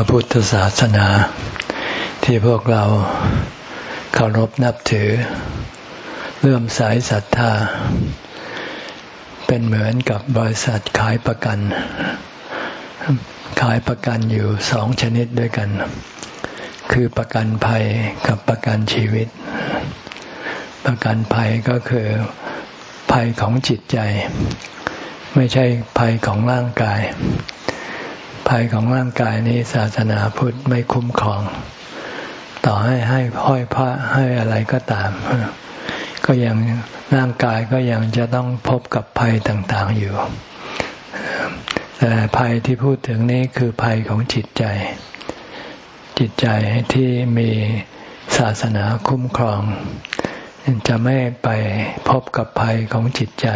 ระพุทธศาสนา ที่พวกเราเคารพนับถือ เลื่อมสายศรัทธา เป็นเหมือนกับบริษัทขายประกัน ขายประกันอยู่สองชนิดด้วยกัน คือประกันภัยกับประกันชีวิต ประกันภัยก็คือภัยของจิตใจ ไม่ใช่ภัยของร่างกาย ภัยของร่างกายนี้ศาสนาพุทธไม่คุ้มครอง ต่อให้ให้ห้อยพระให้อะไรก็ตาม ก็ยังร่างกายก็ยังจะต้องพบกับภัยต่างๆอยู่ แต่ภัยที่พูดถึงนี้คือภัยของจิตใจ จิตใจที่มีศาสนาคุ้มครอง จะไม่ไปพบกับภัยของจิตใจ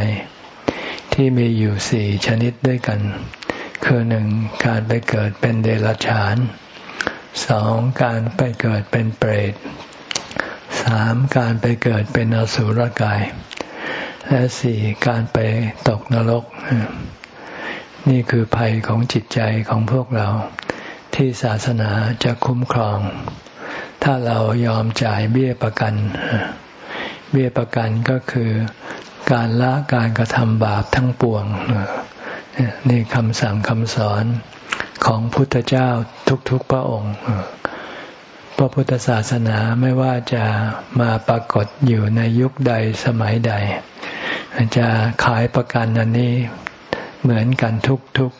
ที่มีอยู่สี่ชนิดด้วยกัน คือหนึ่งการไปเกิดเป็นเดรัจฉานสองการไปเกิดเป็นเปรตสามการไปเกิดเป็นอสุรกาย และสี่การไปตกนรก นี่คือภัยของจิตใจของพวกเรา ที่ศาสนาจะคุ้มครอง ถ้าเรายอมจ่ายเบี้ยประกัน เบี้ยประกันก็คือการละการกระทำบาปทั้งปวง นี่คำสั่งคำสอนของพุทธเจ้าทุกๆพระองค์ พระพุทธศาสนาไม่ว่าจะมาปรากฏอยู่ในยุคใดสมัยใด จะขายประกันอันนี้เหมือนกันทุกทุก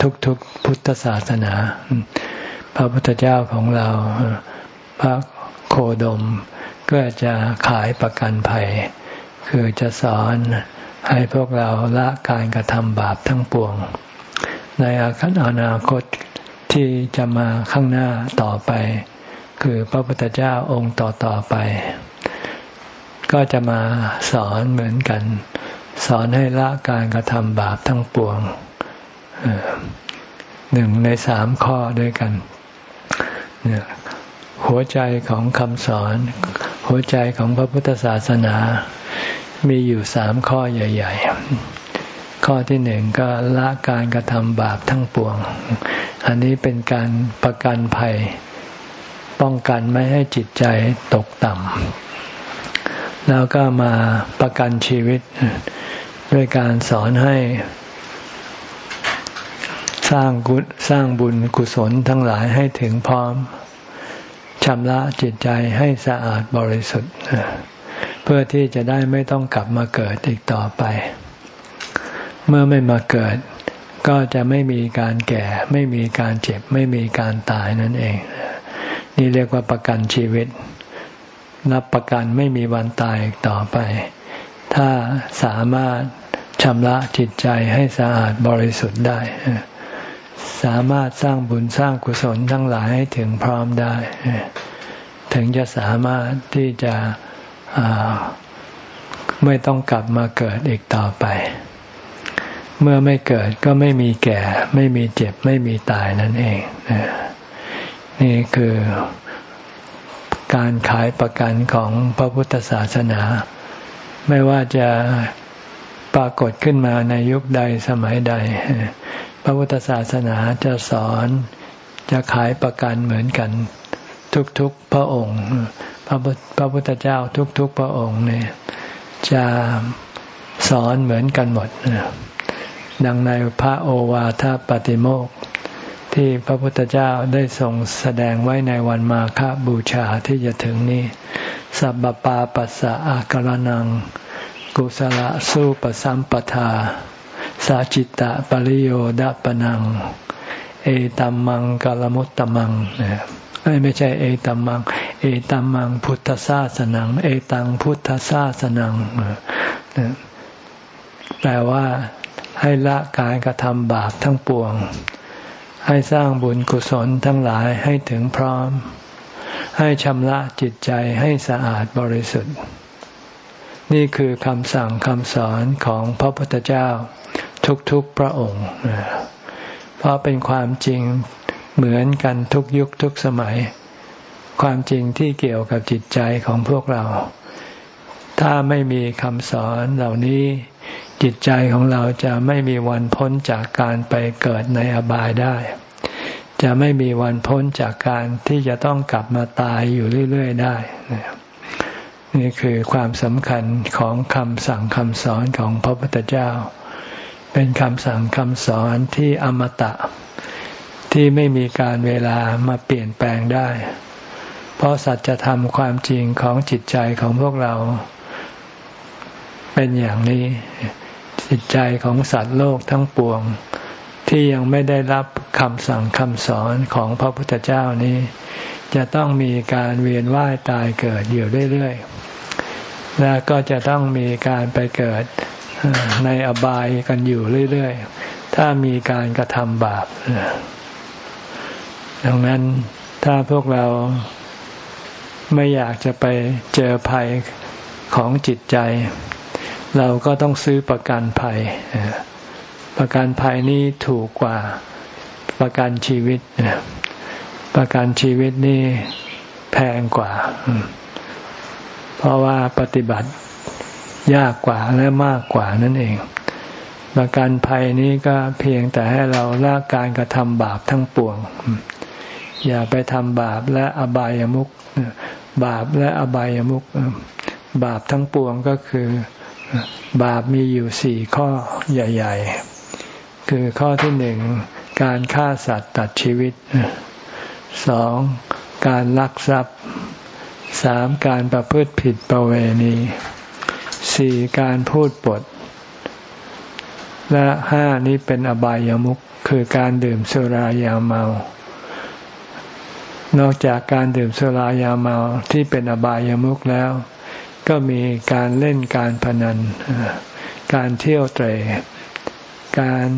ทุกทุกพุทธศาสนา พระพุทธเจ้าของเราพระโคดมก็จะขายประกันภัย คือจะสอน ให้พวกเราละการกระทำบาปทั้งปวง ในอาคตอนาคตที่จะมาข้างหน้าต่อไป คือพระพุทธเจ้าองค์ต่อต่อไป ก็จะมาสอนเหมือนกัน สอนให้ละการกระทำบาปทั้งปวงหนึ่งในสามข้อด้วยกัน หัวใจของคำสอน หัวใจของพระพุทธศาสนา มีอยู่สามข้อใหญ่ ๆ ข้อที่หนึ่งก็ละการกระทำบาปทั้งปวง อันนี้เป็นการประกันภัย ป้องกันไม่ให้จิตใจตกต่ำแล้วก็มาประกันชีวิต ด้วยการสอนให้ สร้างกุสร้างบุญกุศลทั้งหลายให้ถึงพร้อมชำระจิตใจให้สะอาดบริสุทธิ์ พื่อที่จะได้ไม่ต้องกลับมาเกิดอีกต่อไป เมื่อไม่มาเกิด ก็จะไม่มีการแก่ ไม่มีการเจ็บ ไม่มีการตายนั่นเอง นี่เรียกว่าประกันชีวิต รับประกันไม่มีวันตายอีกต่อไป ถ้าสามารถชำระจิตใจให้สะอาดบริสุทธิ์ได้ สามารถสร้างบุญสร้างกุศลทั้งหลายให้ถึงพร้อมได้ ถึงจะสามารถที่จะ ไม่ต้องกลับมาเกิดอีกต่อไป เมื่อไม่เกิดก็ไม่มีแก่ ไม่มีเจ็บ ไม่มีตายนั่นเอง นี่คือการขายประกันของพระพุทธศาสนา ไม่ว่าจะปรากฏขึ้นมาในยุคใดสมัยใด พระพุทธศาสนาจะสอนจะขายประกันเหมือนกันทุกๆพระองค์ พระพระพุทธเจ้าทุกๆพระองค์เนี่ยจะสอนเหมือนกันหมด ดังในพระโอวาทปฏิโมกที่พระพุทธเจ้าได้ทรงแสดงไว้ในวันมาฆบูชาที่จะถึงนี้ สัพปาปัสสะอาการนัง กุศละสู้ปสัมปทา สาจิตตะปริโยดะปนัง เอตัมมังกลมุตตมังเนี่ย ไม่ใช่เอตัมมัง เอตัมมังพุทธศาสนัง เอตังพุทธศาสนังแปลว่าให้ละการกระทำบาปทั้งปวง ให้สร้างบุญกุศลทั้งหลายให้ถึงพร้อม ให้ชำระจิตใจให้สะอาดบริสุทธิ์ นี่คือคำสั่งคำสอนของพระพุทธเจ้าทุกๆพระองค์ เพราะเป็นความจริง เหมือนกันทุกยุคทุกสมัย ความจริงที่เกี่ยวกับจิตใจของพวกเรา ถ้าไม่มีคำสอนเหล่านี้ จิตใจของเราจะไม่มีวันพ้นจากการไปเกิดในอบายได้ จะไม่มีวันพ้นจากการที่จะต้องกลับมาตายอยู่เรื่อย ๆ ได้นี่คือความสำคัญของคำสั่งคำสอนของพระพุทธเจ้า เป็นคำสั่งคำสอนที่อมตะ ที่ไม่มีการเวลามาเปลี่ยนแปลงได้ เพราะสัจธรรมความจริงของจิตใจของพวกเรา เป็นอย่างนี้ จิตใจของสัตว์โลกทั้งปวง ที่ยังไม่ได้รับคำสั่งคำสอนของพระพุทธเจ้านี้ จะต้องมีการเวียนว่ายตายเกิดอยู่เรื่อยๆ และก็จะต้องมีการไปเกิดในอบายกันอยู่เรื่อยๆ ถ้ามีการกระทำบาป ดังนั้นถ้าพวกเราไม่อยากจะไปเจอภัยของจิตใจ เราก็ต้องซื้อประกันภัย ประกันภัยนี้ถูกกว่าประกันชีวิต ประกันชีวิตนี่แพงกว่า เพราะว่าปฏิบัติยากกว่าและมากกว่านั่นเอง ประกันภัยนี้ก็เพียงแต่ให้เราละการกระทำบาปทั้งปวง อย่าไปทำบาปและอบายามุขบาปและอบายามุขบาปทั้งปวงก็คือ บาปมีอยู่สี่ข้อใหญ่ ๆ คือข้อที่หนึ่งการฆ่าสัตว์ตัดชีวิตสองการลักทรัพย์สามการประพฤติผิดประเวณีสี่การพูดปด และห้านี้เป็นอบายามุขคือการดื่มสุรายาเมา นอกจากการดื่มสุรายาเมาที่เป็นอบายามุขแล้ว ก็มีการเล่นการพนัน การเที่ยวเตรการ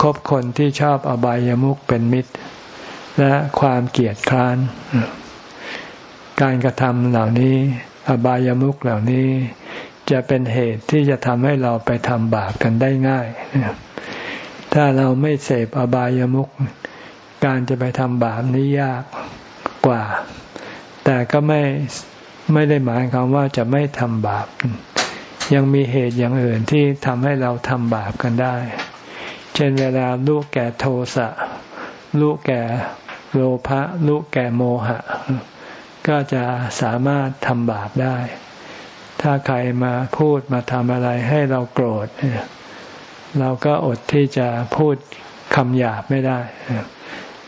คบคนที่ชอบอบายามุขเป็นมิตร และความเกลียดคร้าน การกระทำเหล่านี้ อบายามุขเหล่านี้ จะเป็นเหตุที่จะทำให้เราไปทำบาปกันได้ง่าย ถ้าเราไม่เสพอบายามุข การจะไปทำบาปนี้ยากกว่า แต่ก็ไม่ไม่ได้หมายความว่าจะไม่ทำบาป ยังมีเหตุอย่างอื่นที่ทำให้เราทำบาปกันได้ เช่นเวลาลูกแก่โทสะลูกแก่โลภะลูกแก่โมหะ ก็จะสามารถทำบาปได้ ถ้าใครมาพูดมาทำอะไรให้เราโกรธ เราก็อดที่จะพูดคำหยาบไม่ได้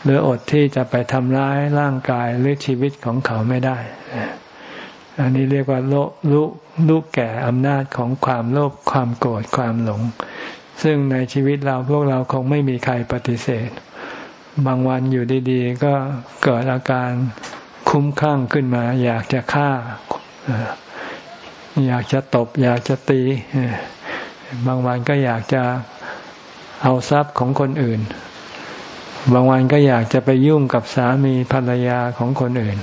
หรืออดที่จะไปทำร้ายร่างกายหรือชีวิตของเขาไม่ได้ อันนี้เรียกว่าโลลุลูกแก่อำนาจของความโลภความโกรธความหลง ซึ่งในชีวิตเราพวกเราคงไม่มีใครปฏิเสธ บางวันอยู่ดี ๆ ก็เกิดอาการคุ้มคลั่งขึ้นมา อยากจะฆ่า อยากจะตบ อยากจะตี บางวันก็อยากจะเอาทรัพย์ของคนอื่น บางวันก็อยากจะไปยุ่งกับสามีภรรยาของคนอื่น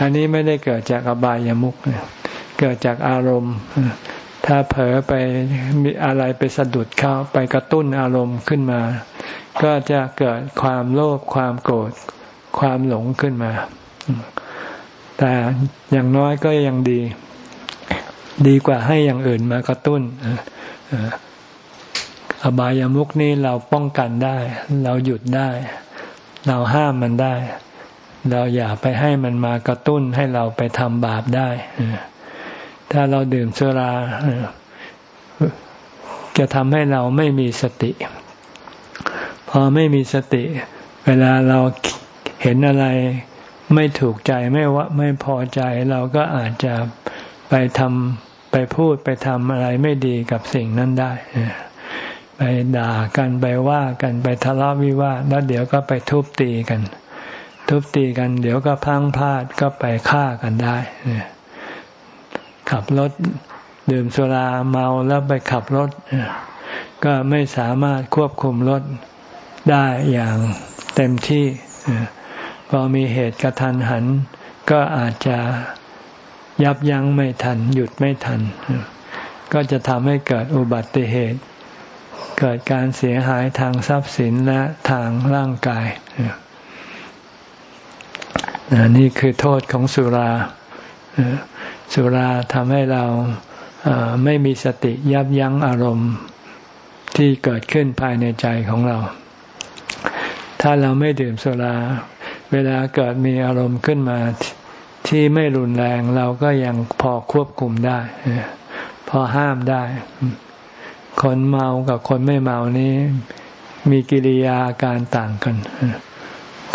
อันนี้ไม่ได้เกิดจากอบายามุขเกิดจากอารมณ์ ถ้าเผลอไปมีอะไรไปสะดุดเข้าไปกระตุ้นอารมณ์ขึ้นมา ก็จะเกิดความโลภความโกรธความหลงขึ้นมา แต่อย่างน้อยก็ยังดี ดีกว่าให้อย่างอื่นมากระตุ้น อบายามุขนี่เราป้องกันได้ เราหยุดได้ เราห้ามมันได้ เราอย่าไปให้มันมากระตุ้นให้เราไปทำบาปได้ ถ้าเราดื่มสุราจะทำให้เราไม่มีสติ พอไม่มีสติ เวลาเราเห็นอะไรไม่ถูกใจไม่ว่าไม่พอใจ เราก็อาจจะไปทำไปพูดไปทำอะไรไม่ดีกับสิ่งนั้นได้ ไปด่ากันไปว่ากันไปทะเลาะวิวาทแล้วเดี๋ยวก็ไปทุบตีกัน ทุบตีกัน เดี๋ยวก็พังพลาดก็ไปฆ่ากันได้ขับรถดื่มสุราเมาแล้วไปขับรถ ก็ไม่สามารถควบคุมรถได้อย่างเต็มที่พอมีเหตุกระทันหัน ก็อาจจะยับยั้งไม่ทัน หยุดไม่ทัน ก็จะทำให้เกิดอุบัติเหตุ เกิดการเสียหายทางทรัพย์สินและทางร่างกายนี่คือโทษของสุรา สุราทำให้เราไม่มีสติยับยั้งอารมณ์ที่เกิดขึ้นภายในใจของเรา ถ้าเราไม่ดื่มสุรา เวลาเกิดมีอารมณ์ขึ้นมาที่ไม่รุนแรงเราก็ยังพอควบคุมได้ พอห้ามได้ คนเมากับคนไม่เมานี้ มีกิริยาการต่างกัน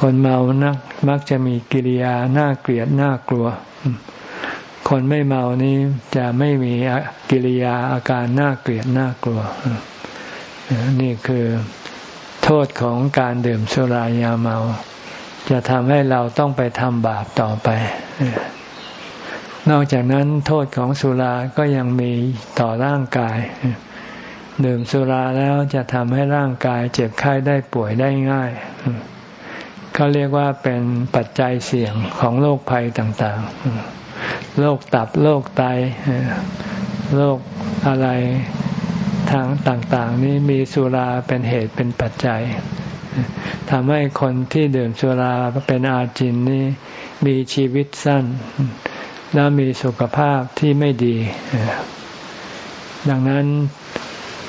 คนเมานักมักจะมีกิริยาน่าเกลียดน่ากลัว คนไม่เมานี้จะไม่มีกิริยาอาการน่าเกลียดน่ากลัว นี่คือโทษของการดื่มสุรายาเมา จะทำให้เราต้องไปทำบาปต่อไปนอกจากนั้นโทษของสุราก็ยังมีต่อร่างกาย ดื่มสุราแล้วจะทำให้ร่างกายเจ็บไข้ได้ป่วยได้ง่ายเขาเรียกว่าเป็นปัจจัยเสี่ยงของโรคภัยต่างๆ โรคตับโรคไตโรคอะไรทางต่างๆ นี้มีสุราเป็นเหตุเป็นปัจจัยทำให้คนที่ดื่มสุราเป็นอาจินนี้มีชีวิตสั้น และมีสุขภาพที่ไม่ดี ดังนั้น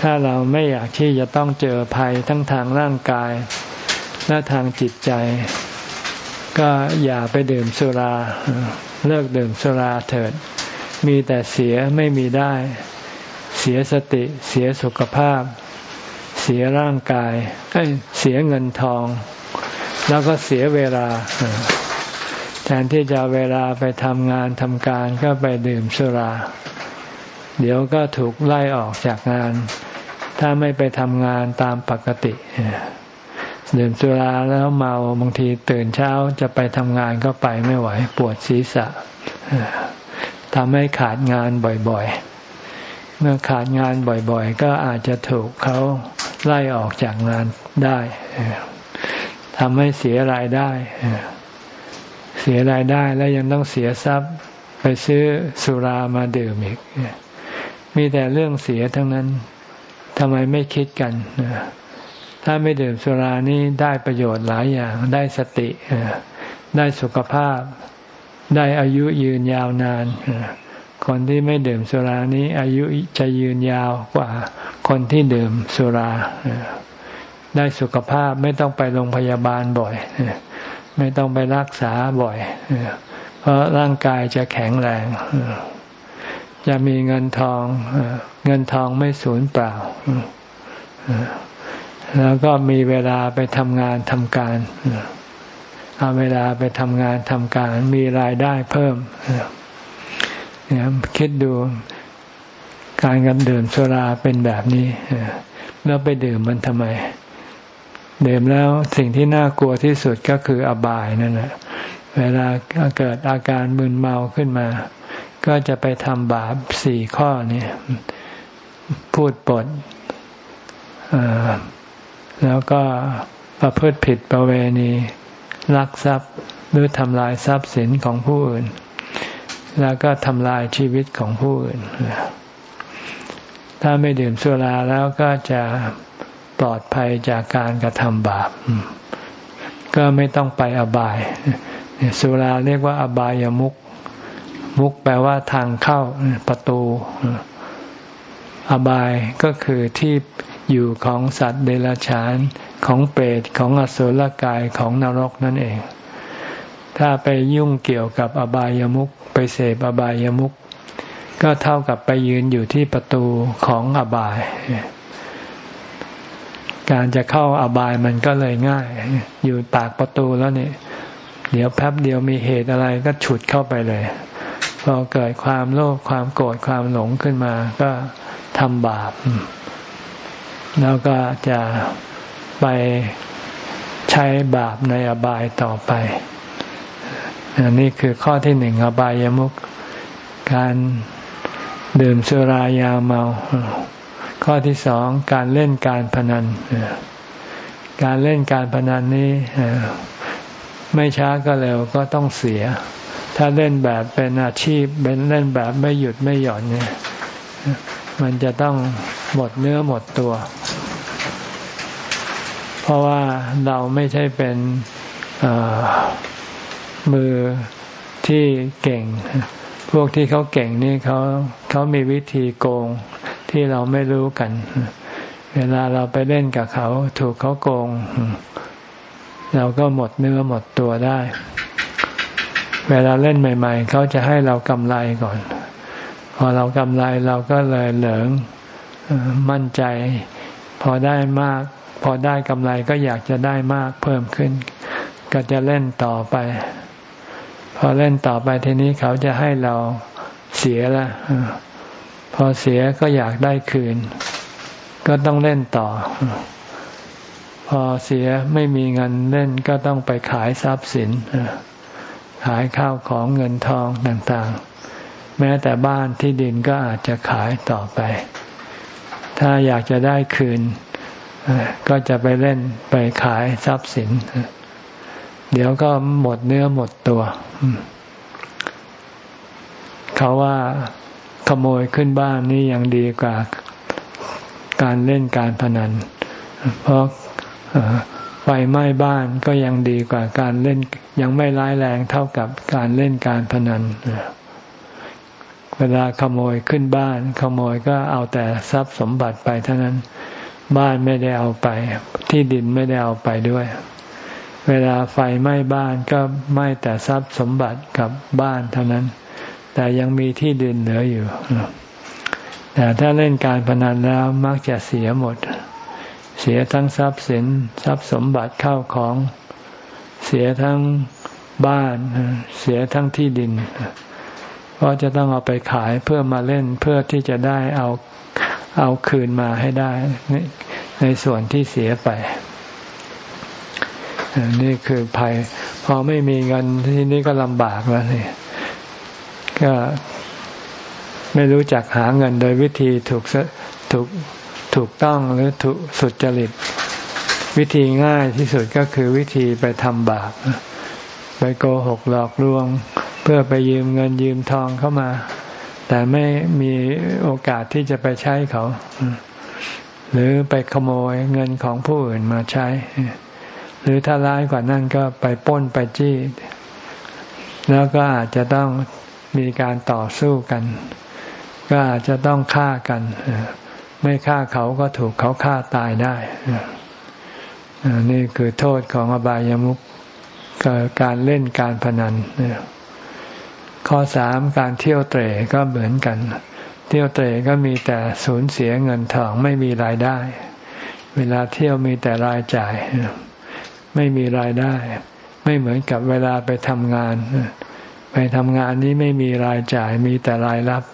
ถ้าเราไม่อยากที่จะต้องเจอภัยทั้งทางร่างกาย และทางจิตใจ ก็อย่าไปดื่มสุรา เลิกดื่มสุราเถิด มีแต่เสียไม่มีได้ เสียสติ เสียสุขภาพ เสียร่างกาย เสียเงินทอง แล้วก็เสียเวลาแทนที่จะเวลาไปทำงานทำการก็ไปดื่มสุรา เดี๋ยวก็ถูกไล่ออกจากงาน ถ้าไม่ไปทำงานตามปกติดื่มสุราแล้วเมาบางทีตื่นเช้าจะไปทำงานก็ไปไม่ไหว ปวดศีรษะทำให้ขาดงานบ่อยๆ เมื่อขาดงานบ่อยๆ ก็อาจจะถูกเขาไล่ออกจากงานได้ทำให้เสียรายได้เสียรายได้แล้วยังต้องเสียทรัพย์ไปซื้อสุรามาดื่มอีกมีแต่เรื่องเสียทั้งนั้น ทำไมไม่คิดกัน ถ้าไม่ดื่มสุรานี้ได้ประโยชน์หลายอย่าง ได้สติ ได้สุขภาพ ได้อายุยืนยาวนาน คนที่ไม่ดื่มสุรานี้อายุจะยืนยาวกว่า คนที่ดื่มสุรา ได้สุขภาพไม่ต้องไปโรงพยาบาลบ่อย ไม่ต้องไปรักษาบ่อย เพราะร่างกายจะแข็งแรง จะมีเงินทอง เงินทองไม่สูญเปล่า แล้วก็มีเวลาไปทำงานทำการ เอาเวลาไปทำงานทำการ มีรายได้เพิ่มเนี่ยคิดดูการกับดื่มสุราเป็นแบบนี้แล้วไปดื่มมันทำไม ดื่มแล้วสิ่งที่น่ากลัวที่สุดก็คืออบายนั่นแหละเวลาเกิดอาการมึนเมาขึ้นมา ก็จะไปทำบาปสี่ข้อนี้พูดปดแล้วก็ประพฤติผิดประเวณีลักทรัพย์หรือทำลายทรัพย์สินของผู้อื่น แล้วก็ทำลายชีวิตของผู้อื่น ถ้าไม่ดื่มสุราแล้วก็จะปลอดภัยจากการกระทำบาป ก็ไม่ต้องไปอบาย สุราเรียกว่าอบายามุก มุกแปลว่าทางเข้าประตู อบายก็คือที่อยู่ของสัตว์เดรัจฉานของเปรตของอสุรกายของนรกนั่นเอง ถ้าไปยุ่งเกี่ยวกับอบายามุขไปเสพอบายามุขก็เท่ากับไปยืนอยู่ที่ประตูของอบาย การจะเข้าอบายมันก็เลยง่าย อยู่ปากประตูแล้วเนี่ย เดี๋ยวแป๊บเดียวมีเหตุอะไรก็ฉุดเข้าไปเลย พอเกิดความโลภความโกรธความหลงขึ้นมา ก็ทำบาป แล้วก็จะไปใช้บาปในอบายต่อไปอันนี้คือข้อที่หนึ่งอบายามุขการดื่มสุรายาเมา ข้อที่สองการเล่นการพนัน การเล่นการพนันนี้ไม่ช้าก็เร็วก็ต้องเสีย ถ้าเล่นแบบเป็นอาชีพเป็นเล่นแบบไม่หยุดไม่หย่อนเนี่ยมันจะต้องหมดเนื้อหมดตัว เพราะว่าเราไม่ใช่เป็นมือที่เก่ง พวกที่เขาเก่งนี่เขาเขามีวิธีโกงที่เราไม่รู้กัน เวลาเราไปเล่นกับเขา ถูกเขาโกง เราก็หมดเนื้อหมดตัวได้ เวลาเล่นใหม่ ๆ เขาจะให้เรากำไรก่อน พอเรากำไรเราก็เลยเหลิงมั่นใจ พอได้มาก พอได้กำไรก็อยากจะได้มากเพิ่มขึ้น ก็จะเล่นต่อไป พอเล่นต่อไปทีนี้เขาจะให้เราเสียละพอเสียก็อยากได้คืน ก็ต้องเล่นต่อ พอเสียไม่มีเงินเล่นก็ต้องไปขายทรัพย์สิน ขายข้าวของเงินทองต่างๆ แม้แต่บ้านที่ดินก็อาจจะขายต่อไป ถ้าอยากจะได้คืน ก็จะไปเล่นไปขายทรัพย์สิน เดี๋ยวก็หมดเนื้อหมดตัว เขาว่าขโมยขึ้นบ้านนี่ยังดีกว่าการเล่นการพนัน เพราะ ไฟไหม้บ้านก็ยังดีกว่าการเล่น ยังไม่ร้ายแรงเท่ากับการเล่นการพนันเวลาขโมยขึ้นบ้าน ขโมยก็เอาแต่ทรัพย์สมบัติไปเท่านั้น บ้านไม่ได้เอาไป ที่ดินไม่ได้เอาไปด้วย เวลาไฟไหม้บ้านก็ไหม้แต่ทรัพย์สมบัติกับบ้านเท่านั้น แต่ยังมีที่ดินเหลืออยู่แต่ถ้าเล่นการพนันแล้วมักจะเสียหมด เสียทั้งทรัพย์สินทรัพย์สมบัติเข้าของ เสียทั้งบ้าน เสียทั้งที่ดินเพราะจะต้องเอาไปขายเพื่อมาเล่นเพื่อที่จะได้เอาเอาคืนมาให้ได้ ในในส่วนที่เสียไป นี่คือภัย พอไม่มีเงินที่นี่ก็ลำบากแล้วนี่ก็ไม่รู้จักหาเงินโดยวิธีถูกถูก ถูกต้องหรือถูกสุจริต วิธีง่ายที่สุดก็คือวิธีไปทำบาปไปโกหกหลอกลวง เพื่อไปยืมเงินยืมทองเข้ามา แต่ไม่มีโอกาสที่จะไปใช้เขา หรือไปขโมยเงินของผู้อื่นมาใช้ หรือถ้าร้ายกว่านั้นก็ไปป้นไปจี้ แล้วก็อาจจะต้องมีการต่อสู้กัน ก็อาจจะต้องฆ่ากัน ไม่ฆ่าเขาก็ถูกเขาฆ่าตายได้นี่คือโทษของอบายามุขการเล่นการพนันข้อสามการเที่ยวเตะก็เหมือนกัน เที่ยวเตะก็มีแต่สูญเสียเงินทองไม่มีรายได้ เวลาเที่ยวมีแต่รายจ่าย ไม่มีรายได้ ไม่เหมือนกับเวลาไปทำงาน ไปทำงานนี้ไม่มีรายจ่ายมีแต่รายรับ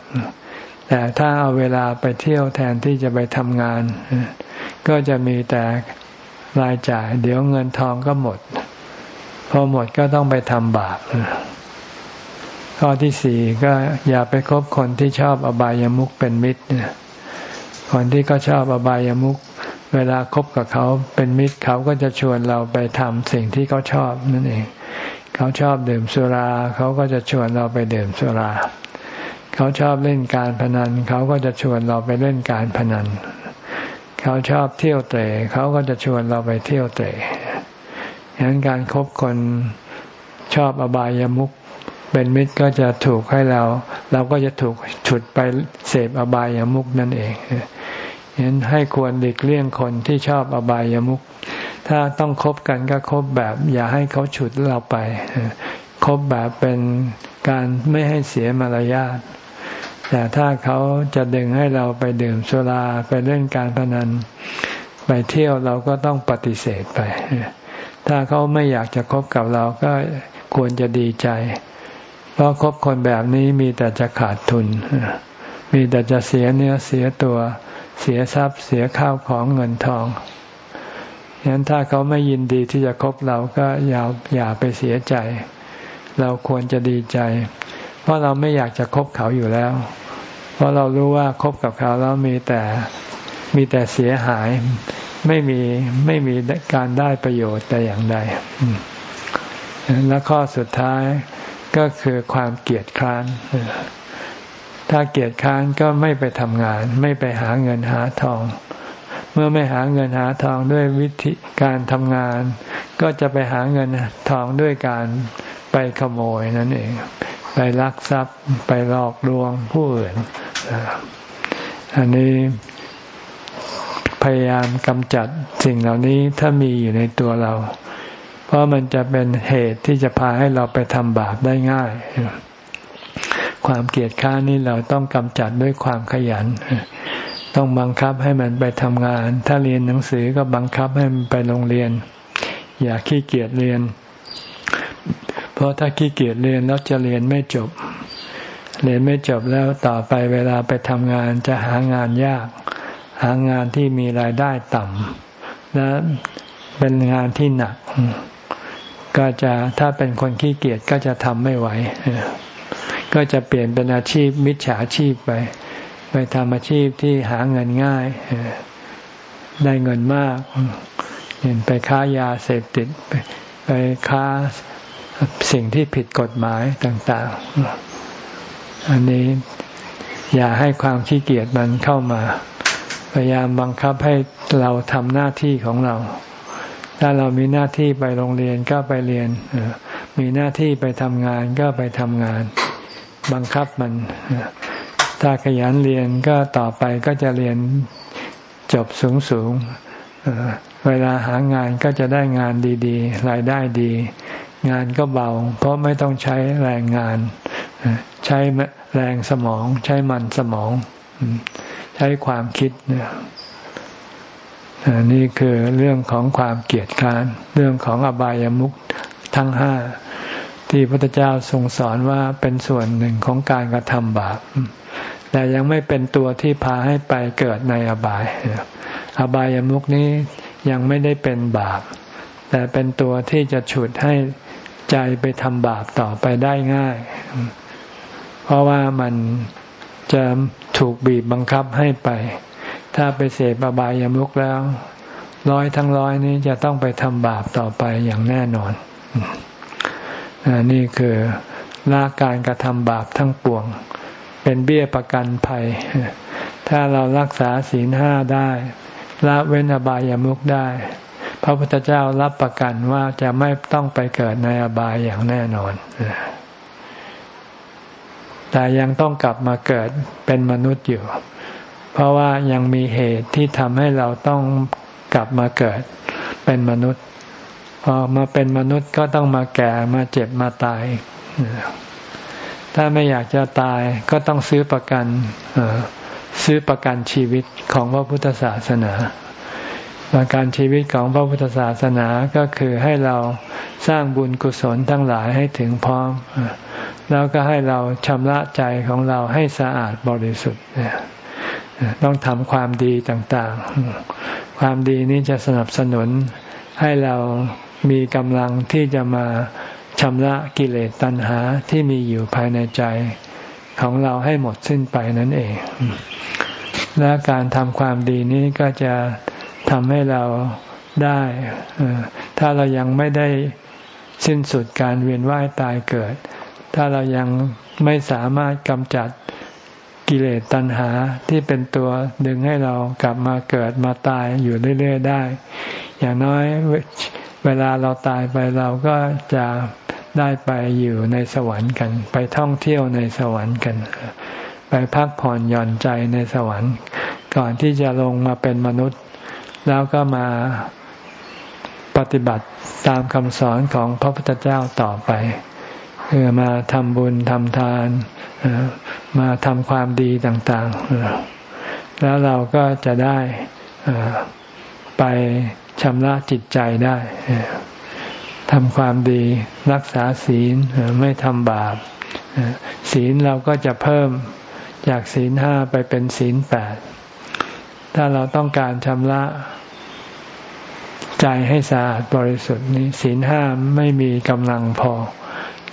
แต่ถ้าเอาเวลาไปเที่ยวแทนที่จะไปทำงาน ก็จะมีแต่รายจ่าย เดี๋ยวเงินทองก็หมด พอหมดก็ต้องไปทำบาปข้อที่สี่ก็อย่าไปคบคนที่ชอบอบายามุขเป็นมิตรคนที่ก็ชอบอบายามุขเวลาคบกับเขาเป็นมิตรเขาก็จะชวนเราไปทำสิ่งที่เขาชอบนั่นเอง เขาชอบดื่มสุรา เขาก็จะชวนเราไปดื่มสุรา เขาชอบเล่นการพนัน เขาก็จะชวนเราไปเล่นการพนัน เขาชอบเที่ยวเตะเขาก็จะชวนเราไปเที่ยวเตะฉะนั้นการครบคนชอบอบายามุขเป็นมิตรก็จะถูกให้เรา เราก็จะถูกฉุดไปเสพอบายามุขนั่นเองฉะนั้นให้ควรหลีกเลี่ยงคนที่ชอบอบายามุขถ้าต้องคบกันก็คบแบบ อย่าให้เขาฉุดเราไปคบแบบเป็นการไม่ให้เสียมารยาท แต่ถ้าเขาจะดึงให้เราไปดื่มสุราไปเล่นการพนัน ไปเที่ยวเราก็ต้องปฏิเสธไป ถ้าเขาไม่อยากจะคบกับเราก็ควรจะดีใจ เพราะคบคนแบบนี้มีแต่จะขาดทุน มีแต่จะเสียเนื้อเสียตัว เสียทรัพย์เสียข้าวของเงินทองฉะนั้นถ้าเขาไม่ยินดีที่จะคบเราก็อย่าอย่าไปเสียใจ เราควรจะดีใจ เพราะเราไม่อยากจะคบเขาอยู่แล้ว เพราะเรารู้ว่าคบกับเขาแล้วมีแต่มีแต่เสียหาย ไม่มีไม่มีการได้ประโยชน์แต่อย่างใดและข้อสุดท้ายก็คือความเกียดคร้านถ้าเกียดคร้านก็ไม่ไปทำงาน ไม่ไปหาเงินหาทอง เมื่อไม่หาเงินหาทองด้วยวิธีการทำงาน ก็จะไปหาเงินทองด้วยการไปขโมยนั่นเอง ไปลักทรัพย์ไปหลอกลวงผู้อื่น อันนี้พยายามกำจัดสิ่งเหล่านี้ถ้ามีอยู่ในตัวเรา เพราะมันจะเป็นเหตุที่จะพาให้เราไปทำบาปได้ง่าย ความเกลียดข้านี่เราต้องกำจัดด้วยความขยัน ต้องบังคับให้มันไปทำงาน ถ้าเรียนหนังสือก็บังคับให้มันไปโรงเรียน อย่าขี้เกียจเรียน เพราะถ้าขี้เกียจเรียนแล้วจะเรียนไม่จบ เรียนไม่จบแล้วต่อไปเวลาไปทำงานจะหางานยาก หางานที่มีรายได้ต่ำและเป็นงานที่หนัก ก็จะถ้าเป็นคนขี้เกียจก็จะทำไม่ไหว ก็จะเปลี่ยนเป็นอาชีพมิจฉาชีพไป ไปทำอาชีพที่หาเงินง่ายได้เงินมาก เห็นไปค้ายาเสพติดไปไปค้า สิ่งที่ผิดกฎหมายต่าง ๆ อันนี้อย่าให้ความขี้เกียจมันเข้ามา พยายามบังคับให้เราทำหน้าที่ของเรา ถ้าเรามีหน้าที่ไปโรงเรียนก็ไปเรียนมีหน้าที่ไปทำงานก็ไปทำงาน บังคับมัน ถ้าขยันเรียนก็ต่อไปก็จะเรียนจบสูงสูงเวลาหางานก็จะได้งานดี ๆ รายได้ดี งานก็เบา เพราะไม่ต้องใช้แรงงาน ใช้แรงสมอง ใช้มันสมอง ใช้ความคิดเนี่ยนี่คือเรื่องของความเกียดค้าน เรื่องของอบายามุขทั้งห้าที่พระพุทธเจ้าทรงสอนว่าเป็นส่วนหนึ่งของการกระทำบาป แต่ยังไม่เป็นตัวที่พาให้ไปเกิดในอบาย อบายามุขนี้ยังไม่ได้เป็นบาป แต่เป็นตัวที่จะฉุดให้ ใจไปทำบาปต่อไปได้ง่าย เพราะว่ามันจะถูกบีบบังคับให้ไป ถ้าไปเสพอบายามุกแล้ว ร้อยทั้งร้อยนี้จะต้องไปทำบาปต่อไปอย่างแน่นอนนี่คือละการกระทำบาปทั้งปวง เป็นเบี้ยประกันภัย ถ้าเรารักษาศีลห้าได้ ละเว้นอบายามุกได้ พระพุทธเจ้ารับประกันว่าจะไม่ต้องไปเกิดในอบายอย่างแน่นอน แต่ยังต้องกลับมาเกิดเป็นมนุษย์อยู่ เพราะว่ายังมีเหตุที่ทำให้เราต้องกลับมาเกิดเป็นมนุษย์พอมาเป็นมนุษย์ก็ต้องมาแก่มาเจ็บมาตาย ถ้าไม่อยากจะตายก็ต้องซื้อประกันซื้อประกันชีวิตของพระพุทธศาสนา ประกันชีวิตของพระพุทธศาสนาก็คือให้เราสร้างบุญกุศลทั้งหลายให้ถึงพร้อม แล้วก็ให้เราชำระใจของเราให้สะอาดบริสุทธิ์ต้องทำความดีต่างๆ ความดีนี้จะสนับสนุนให้เรามีกำลังที่จะมาชำระกิเลสตัณหาที่มีอยู่ภายในใจของเราให้หมดสิ้นไปนั่นเอง และการทำความดีนี้ก็จะ ทำให้เราได้ถ้าเรายังไม่ได้สิ้นสุดการเวียนว่ายตายเกิด ถ้าเรายังไม่สามารถกำจัดกิเลสตัณหาที่เป็นตัวดึงให้เรากลับมาเกิดมาตายอยู่เรื่อย ๆ ได้ อย่างน้อยเวลาเราตายไปเราก็จะได้ไปอยู่ในสวรรค์กัน ไปท่องเที่ยวในสวรรค์กัน ไปพักผ่อนหย่อนใจในสวรรค์ ก่อนที่จะลงมาเป็นมนุษย์ แล้วก็มาปฏิบัติตามคำสอนของพระพุทธเจ้าต่อไปคือมาทำบุญทำทานมาทำความดีต่าง ๆ แล้วเราก็จะได้ไปชำระจิตใจได้ทำความดีรักษาศีลไม่ทำบาปศีลเราก็จะเพิ่มจากศีลห้าไปเป็นศีลแปด ถ้าเราต้องการชำระใจให้สะอาดบริสุทธิ์นี้ศีลห้าไม่มีกำลังพอ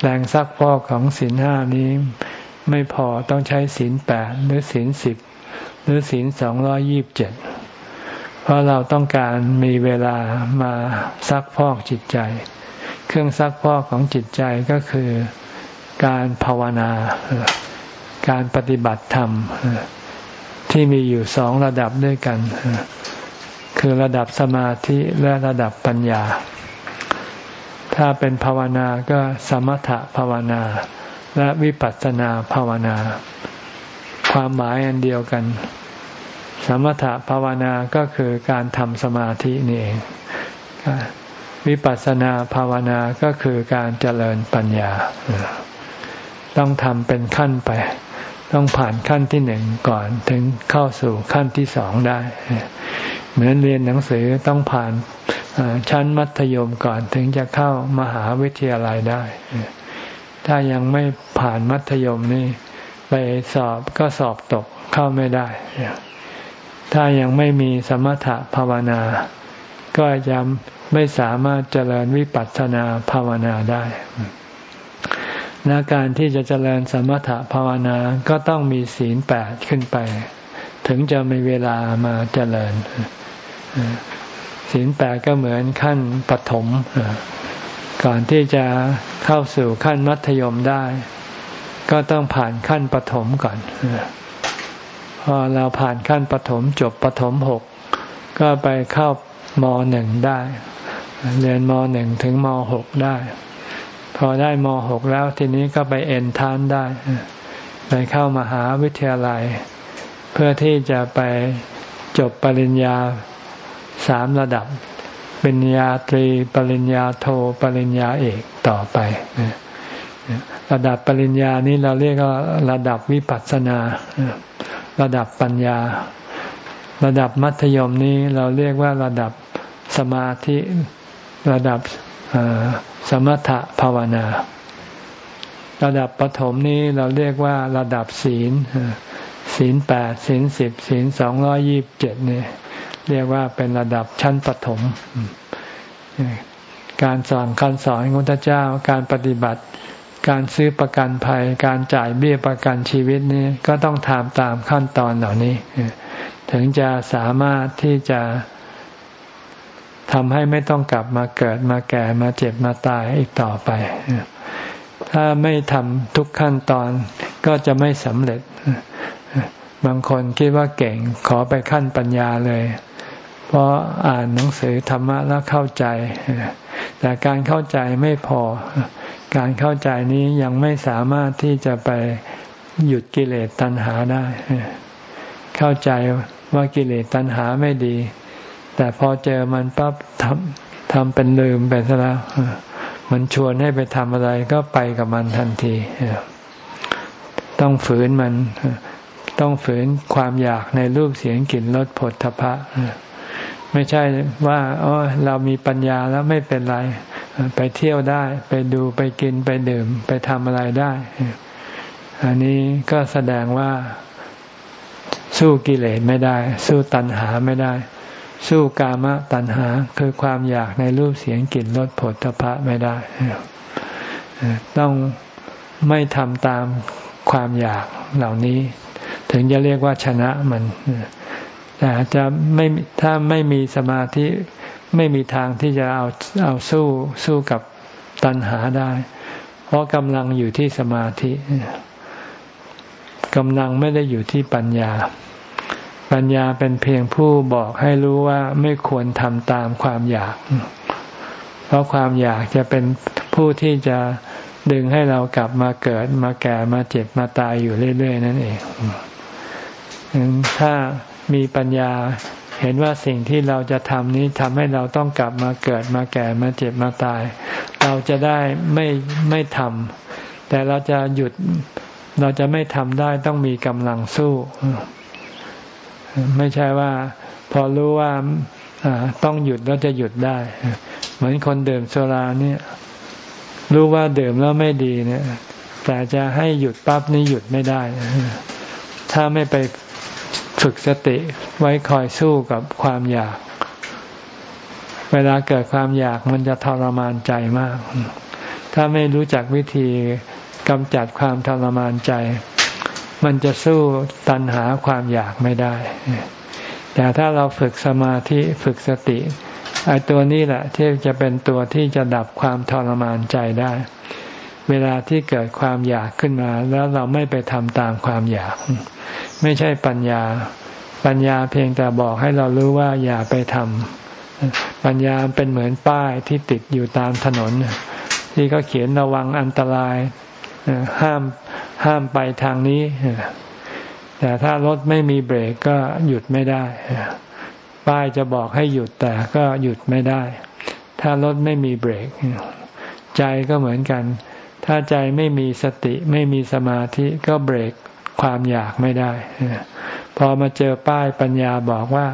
แรงซักพอกของศีลห้านี้ไม่พอต้องใช้ศีลแปดหรือศีลสิบหรือศีลสองร้อยี่บเจ็ดเพราะเราต้องการมีเวลามาซักพอกจิตใจ เครื่องซักพอกของจิตใจก็คือการภาวนา การปฏิบัติธรรม ที่มีอยู่สองระดับด้วยกัน คือระดับสมาธิและระดับปัญญา ถ้าเป็นภาวนาก็สมถะภาวนา และวิปัสสนาภาวนา ความหมายอันเดียวกัน สมถะภาวนาก็คือการทำสมาธินี่เองวิปัสสนาภาวนาก็คือการเจริญปัญญา ต้องทำเป็นขั้นไป ต้องผ่านขั้นที่หนึ่งก่อนถึงเข้าสู่ขั้นที่สองได้ เหมือนเรียนหนังสือต้องผ่านชั้นมัธยมก่อนถึงจะเข้ามหาวิทยาลัยได้ ถ้ายังไม่ผ่านมัธยมนี่ไปสอบก็สอบตกเข้าไม่ได้ ถ้ายังไม่มีสมถะภาวนา ก็ยังไม่สามารถเจริญวิปัสสนาภาวนาได้ และการที่จะเจริญสมถะภาวนาก็ต้องมีศีลแปดขึ้นไป ถึงจะมีเวลามาเจริญศีลแปดก็เหมือนขั้นปฐมก่อนที่จะเข้าสู่ขั้นมัธยมได้ ก็ต้องผ่านขั้นปฐมก่อนพอเราผ่านขั้นปฐมจบปฐมหกก็ไปเข้ามหนึ่งได้ เรียนมหนึ่งถึงมหกได้ พอได้มหกแล้วทีนี้ก็ไปเอ็นทานได้ ไปเข้ามหาวิทยาลัย เพื่อที่จะไปจบปริญญาสามระดับ ปริญญาตรี ปริญญาโท ปริญญาเอกต่อไประดับปริญญานี้เราเรียกว่าระดับวิปัสสนา ระดับปัญญา ระดับมัธยมนี้เราเรียกว่าระดับสมาธิ ระดับสมถะภาวนา ระดับปฐมนี้เราเรียกว่าระดับศีลศีลแปดศีลสิบศีลสองร้อยี่บเจ็ดเนี่ยเรียกว่าเป็นระดับชั้นปฐมการสอนการสอนของพระเจ้าการปฏิบัติ การซื้อประกันภัย การจ่ายเบี้ยประกันชีวิตนี้ก็ต้องทำตามขั้นตอนเหล่านี้ ถึงจะสามารถที่จะ ทำให้ไม่ต้องกลับมาเกิดมาแก่มาเจ็บมาตายอีกต่อไป ถ้าไม่ทำทุกขั้นตอนก็จะไม่สำเร็จ บางคนคิดว่าเก่งขอไปขั้นปัญญาเลย เพราะอ่านหนังสือธรรมะแล้วเข้าใจ แต่การเข้าใจไม่พอ การเข้าใจนี้ยังไม่สามารถที่จะไปหยุดกิเลสตัณหาได้ เข้าใจว่ากิเลสตัณหาไม่ดี แต่พอเจอมันปั๊บทำทำเป็นลืมไปซะแล้วมันชวนให้ไปทำอะไรก็ไปกับมันทันที ต้องฝืนมัน ต้องฝืนความอยากในรูปเสียงกลิ่นรสผลทพะ ไม่ใช่ว่าอ๋อเรามีปัญญาแล้วไม่เป็นไร ไปเที่ยวได้ ไปดูไปกินไปดื่ม ไปทำอะไรได้ อันนี้ก็แสดงว่าสู้กิเลสไม่ได้ สู้ตัณหาไม่ได้ สู้กามะตัณหาคือความอยากในรูปเสียงกลิ่นรสผลตภะไม่ได้ ต้องไม่ทำตามความอยากเหล่านี้ ถึงจะเรียกว่าชนะมัน แต่จะไม่ถ้าไม่มีสมาธิไม่มีทางที่จะเอาเอาสู้สู้กับตัณหาได้ เพราะกำลังอยู่ที่สมาธิกำลังไม่ได้อยู่ที่ปัญญา ปัญญาเป็นเพียงผู้บอกให้รู้ว่าไม่ควรทำตามความอยาก เพราะความอยากจะเป็นผู้ที่จะดึงให้เรากลับมาเกิดมาแก่มาเจ็บมาตายอยู่เรื่อย ๆ นั่นเอง ถ้ามีปัญญาเห็นว่าสิ่งที่เราจะทำนี้ทำให้เราต้องกลับมาเกิดมาแก่มาเจ็บมาตาย เราจะได้ไม่ไม่ทำแต่เราจะหยุดเราจะไม่ทำได้ต้องมีกำลังสู้ ไม่ใช่ว่าพอรู้ว่าต้องหยุดแล้วจะหยุดได้ เหมือนคนดื่มโซราเนี่ย รู้ว่าดื่มแล้วไม่ดีเนี่ย แต่จะให้หยุดปั๊บนี่หยุดไม่ได้ ถ้าไม่ไปฝึกสติไว้คอยสู้กับความอยาก เวลาเกิดความอยากมันจะทรมานใจมาก ถ้าไม่รู้จักวิธีกำจัดความทรมานใจ มันจะสู้ตันหาความอยากไม่ได้ แต่ถ้าเราฝึกสมาธิฝึกสติไอ้ตัวนี้แหละที่จะเป็นตัวที่จะดับความทรมานใจได้ เวลาที่เกิดความอยากขึ้นมา แล้วเราไม่ไปทำตามความอยาก ไม่ใช่ปัญญา ปัญญาเพียงแต่บอกให้เรารู้ว่าอย่าไปทำปัญญาเป็นเหมือนป้ายที่ติดอยู่ตามถนน ที่เขาเขียนระวังอันตรายห้าม ห้ามไปทางนี้ แต่ถ้ารถไม่มีเบรกก็หยุดไม่ได้ป้ายจะบอกให้หยุดแต่ก็หยุดไม่ได้ ถ้ารถไม่มีเบรก ใจก็เหมือนกัน ถ้าใจไม่มีสติไม่มีสมาธิก็เบรกความอยากไม่ได้ พอมาเจอป้ายปัญญาบอกว่า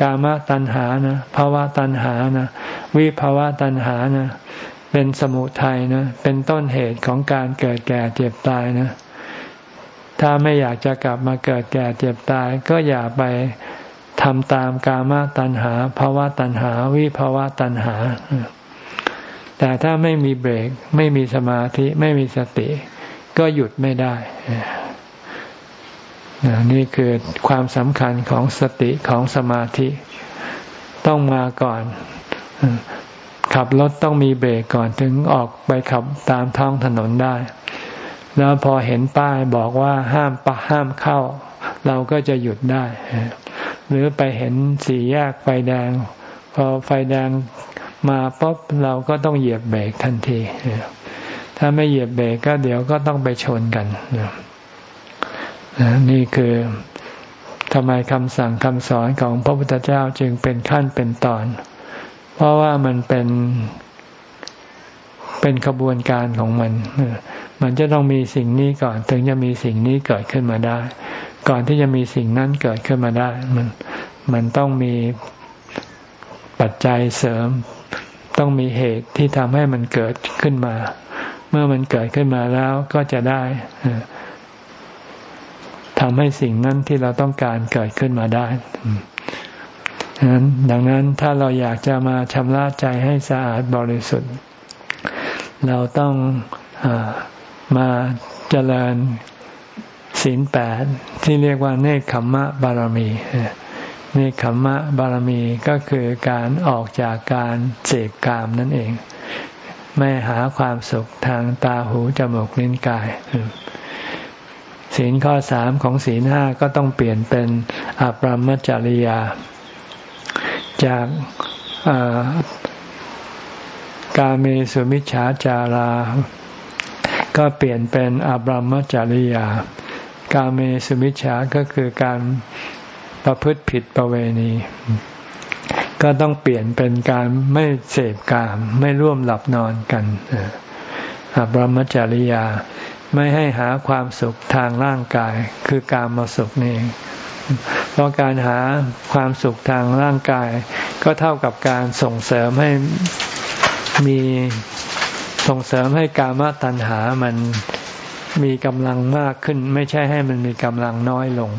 กามตัณหานะภาวะตัณหานะ วิภาวะตัณหานะ เป็นสมุทัยนะ เป็นต้นเหตุของการเกิดแก่เจ็บตายนะ ถ้าไม่อยากจะกลับมาเกิดแก่เจ็บตาย ก็อย่าไปทำตามกามตัณหาภาวะตัณหา วิภาวะตัณหา แต่ถ้าไม่มีเบรก ไม่มีสมาธิ ไม่มีสติ ก็หยุดไม่ได้ นี่คือความสำคัญของสติของสมาธิ ต้องมาก่อน ขับรถต้องมีเบรกก่อนถึงออกไปขับตามท้องถนนได้ แล้วพอเห็นป้ายบอกว่าห้ามปะห้ามเข้า เราก็จะหยุดได้ หรือไปเห็นสี่แยกไฟแดง พอไฟแดงมาปุ๊บเราก็ต้องเหยียบเบรกทันที ถ้าไม่เหยียบเบรกก็เดี๋ยวก็ต้องไปชนกันนี่คือทำไมคำสั่งคำสอนของพระพุทธเจ้าจึงเป็นขั้นเป็นตอน เพราะว่ามันเป็นเป็นขบวนการของมัน มันจะต้องมีสิ่งนี้ก่อน ถึงจะมีสิ่งนี้เกิดขึ้นมาได้ ก่อนที่จะมีสิ่งนั้นเกิดขึ้นมาได้ มันมันต้องมีปัจจัยเสริม ต้องมีเหตุที่ทำให้มันเกิดขึ้นมา เมื่อมันเกิดขึ้นมาแล้วก็จะได้ทำให้สิ่งนั้นที่เราต้องการเกิดขึ้นมาได้ ดังนั้นถ้าเราอยากจะมาชำระใจให้สะอาดบริสุทธิ์ เราต้องอมาเจริญศีลแปดที่เรียกว่าเนคขมมะบารมีเนคขมมะบารมีก็คือการออกจากการเสพกามนั่นเอง ไม่หาความสุขทางตาหูจมูกลิ้นกายศีลข้อสามของศีลห้าก็ต้องเปลี่ยนเป็นอัปรมจริยา จากกาเมสุมิชฌาจารา ก็เปลี่ยนเป็นอัปรมจริยา กาเมสุมิชฌาก็คือการประพฤติผิดประเวณี ก็ต้องเปลี่ยนเป็นการไม่เสพกามไม่ร่วมหลับนอนกันอัปรมจริยา ไม่ให้หาความสุขทางร่างกาย คือการมาสุขนี่ เพราะการหาความสุขทางร่างกาย ก็เท่ากับการส่งเสริมให้มีส่งเสริมให้กามตัณหามันมีกำลังมากขึ้น ไม่ใช่ให้มันมีกำลังน้อยลง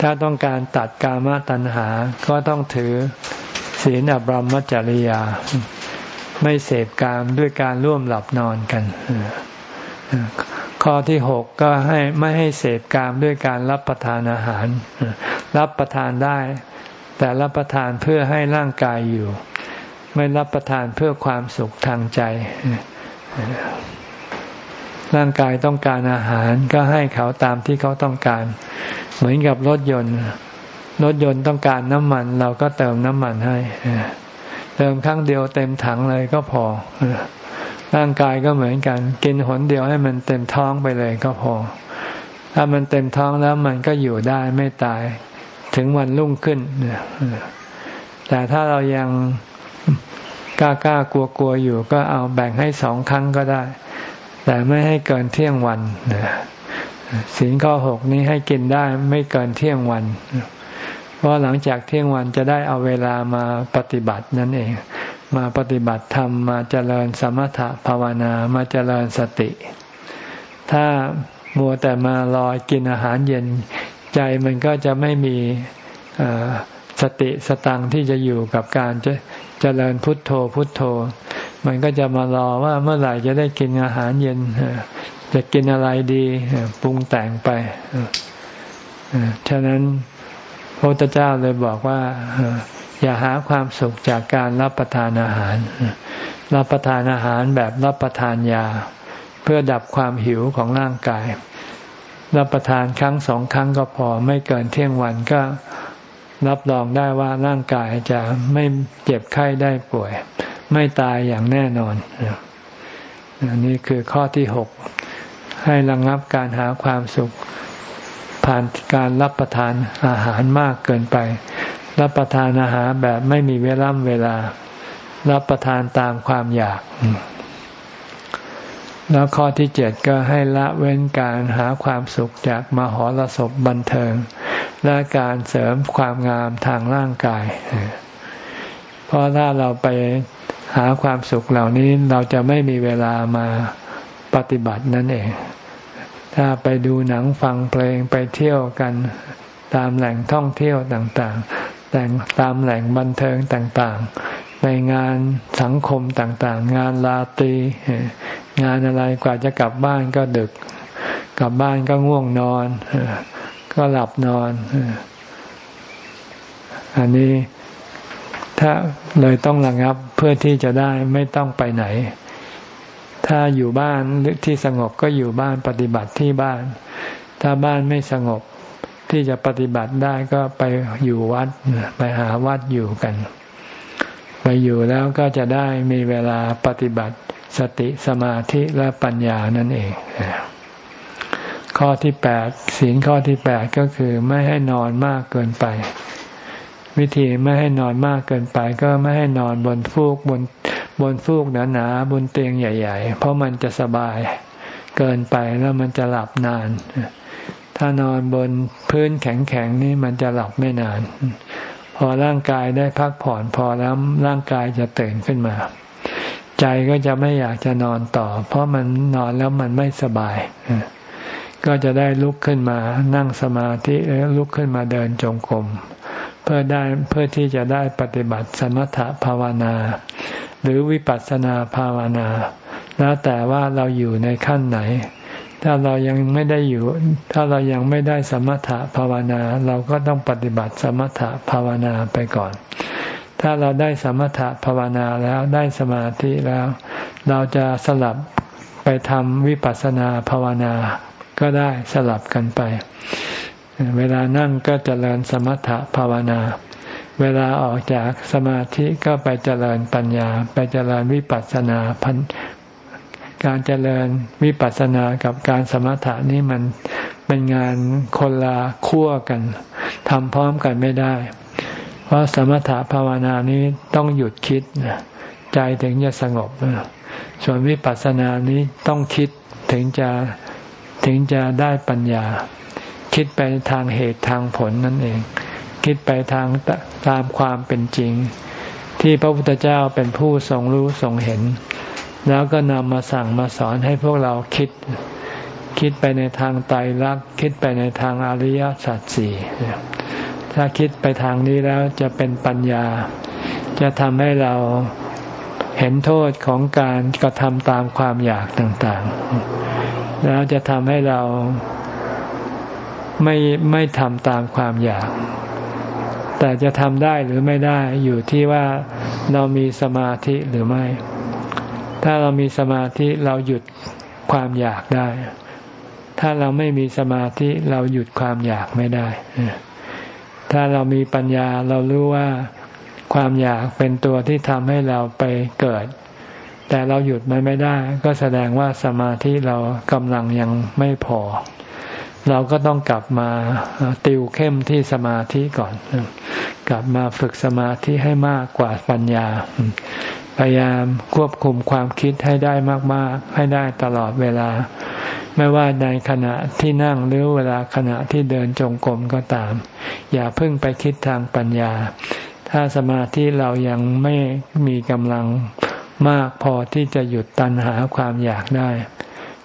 ถ้าต้องการตัดกามตัณหา ก็ต้องถือศีลอบรมจริยา ไม่เสพกามด้วยการร่วมหลับนอนกัน ข้อที่หกก็ให้ไม่ให้เสพกามด้วยการรับประทานอาหาร รับประทานได้ แต่รับประทานเพื่อให้ร่างกายอยู่ ไม่รับประทานเพื่อความสุขทางใจ ร่างกายต้องการอาหารก็ให้เขาตามที่เขาต้องการ เหมือนกับรถยนต์ รถยนต์ต้องการน้ำมัน เราก็เติมน้ำมันให้ เติมครั้งเดียวเต็มถังเลยก็พอ ร่างกายก็เหมือนกัน กินหนเดียวให้มันเต็มท้องไปเลยก็พอ ถ้ามันเต็มท้องแล้วมันก็อยู่ได้ไม่ตาย ถึงวันรุ่งขึ้นแต่ถ้าเรายังกล้ากล้ากลัวกลัวอยู่ ก็เอาแบ่งให้สองครั้งก็ได้ แต่ไม่ให้เกินเที่ยงวันสินข้อหกนี้ให้กินได้ไม่เกินเที่ยงวัน เพราะหลังจากเที่ยงวันจะได้เอาเวลามาปฏิบัตินั่นเอง มาปฏิบัติธรรมมาเจริญสมถะภาวนามาเจริญสติ ถ้ามัวแต่มารอกินอาหารเย็นใจมันก็จะไม่มีสติสตังที่จะอยู่กับการจะเจริญพุทโธพุทโธ มันก็จะมารอว่าเมื่อไหร่จะได้กินอาหารเย็น จะกินอะไรดีปรุงแต่งไปฉะนั้นพระพุทธเจ้าเลยบอกว่า อย่าหาความสุขจากการรับประทานอาหาร รับประทานอาหารแบบรับประทานยา เพื่อดับความหิวของร่างกาย รับประทานครั้งสองครั้งก็พอไม่เกินเที่ยงวันก็รับรองได้ว่าร่างกายจะไม่เจ็บไข้ได้ป่วย ไม่ตายอย่างแน่นอนอันนี้คือข้อที่หกให้ระงงับการหาความสุขผ่านการรับประทานอาหารมากเกินไป รับประทานอาหารแบบไม่มีเวลาเวลา รับประทานตามความอยาก แล้วข้อที่เจ็ดก็ให้ละเว้นการหาความสุขจากมหรสพบันเทิง และการเสริมความงามทางร่างกาย เพราะถ้าเราไปหาความสุขเหล่านี้เราจะไม่มีเวลามาปฏิบัตินั่นเอง ถ้าไปดูหนังฟังเพลงไปเที่ยวกันตามแหล่งท่องเที่ยวต่างๆ แต่งตามแหล่งบันเทิงต่างๆ ในงานสังคมต่างๆ งานลาตรีงานอะไรกว่าจะกลับบ้านก็ดึก กลับบ้านก็ง่วงนอน ก็หลับนอน อันนี้ถ้าเลยต้องระงับเพื่อที่จะได้ไม่ต้องไปไหน ถ้าอยู่บ้านที่สงบก็อยู่บ้านปฏิบัติที่บ้าน ถ้าบ้านไม่สงบ ที่จะปฏิบัติได้ก็ไปอยู่วัด ไปหาวัดอยู่กัน ไปอยู่แล้วก็จะได้มีเวลาปฏิบัติสติสมาธิและปัญญานั่นเอง ข้อที่แปดศีลข้อที่แปดก็คือไม่ให้นอนมากเกินไป วิธีไม่ให้นอนมากเกินไป ก็ไม่ให้นอนบนฟูกบนบนฟูกหนาๆบนเตียงใหญ่ ๆ เพราะมันจะสบายเกินไปแล้วมันจะหลับนาน ถ้านอนบนพื้นแข็งๆนี่มันจะหลับไม่นาน พอร่างกายได้พักผ่อนพอแล้วร่างกายจะตื่นขึ้นมา ใจก็จะไม่อยากจะนอนต่อ เพราะมันนอนแล้วมันไม่สบาย ก็จะได้ลุกขึ้นมานั่งสมาธิลุกขึ้นมาเดินจงกรมเพื่อได้เพื่อที่จะได้ปฏิบัติสมถภาวนา หรือวิปัสสนาภาวนา แล้วแต่ว่าเราอยู่ในขั้นไหน ถ้าเรายังไม่ได้อยู่ ถ้าเรายังไม่ได้สมถะภาวนา เราก็ต้องปฏิบัติสมถะภาวนาไปก่อน ถ้าเราได้สมถะภาวนาแล้วได้สมาธิแล้ว เราจะสลับไปทำวิปัสสนาภาวนาก็ได้สลับกันไป เวลานั่งก็เจริญสมถะภาวนา เวลาออกจากสมาธิก็ไปเจริญปัญญา ไปเจริญวิปัสสนา การเจริญวิปัสสนากับการสมถะนี่มันเป็นงานคนละขั้วกันทำพร้อมกันไม่ได้ เพราะสมถะภาวนานี้ต้องหยุดคิดใจถึงจะสงบ ส่วนวิปัสสนานี้ต้องคิดถึงจะถึงจะได้ปัญญา คิดไปทางเหตุทางผลนั่นเอง คิดไปทางตามความเป็นจริง ที่พระพุทธเจ้าเป็นผู้ทรงรู้ทรงเห็น แล้วก็นำมาสั่งมาสอนให้พวกเราคิด คิดไปในทางไตรลักษณ์คิดไปในทางอริยสัจสี่ถ้าคิดไปทางนี้แล้วจะเป็นปัญญา จะทำให้เราเห็นโทษของการกระทำตามความอยากต่างๆ แล้วจะทำให้เราไม่ไม่ทำตามความอยาก แต่จะทำได้หรือไม่ได้อยู่ที่ว่าเรามีสมาธิหรือไม่ ถ้าเรามีสมาธิเราหยุดความอยากได้ ถ้าเราไม่มีสมาธิเราหยุดความอยากไม่ได้ ถ้าเรามีปัญญาเรารู้ว่าความอยากเป็นตัวที่ทำให้เราไปเกิด แต่เราหยุดมันไม่ได้ ก็แสดงว่าสมาธิเรากำลังยังไม่พอ เราก็ต้องกลับมาติวเข้มที่สมาธิก่อน กลับมาฝึกสมาธิให้มากกว่าปัญญา พยายามควบคุมความคิดให้ได้มาก ๆ ให้ได้ตลอดเวลา ไม่ว่าในขณะที่นั่งหรือเวลาขณะที่เดินจงกรมก็ตาม อย่าเพิ่งไปคิดทางปัญญา ถ้าสมาธิเรายังไม่มีกำลังมากพอที่จะหยุดตันหาความอยากได้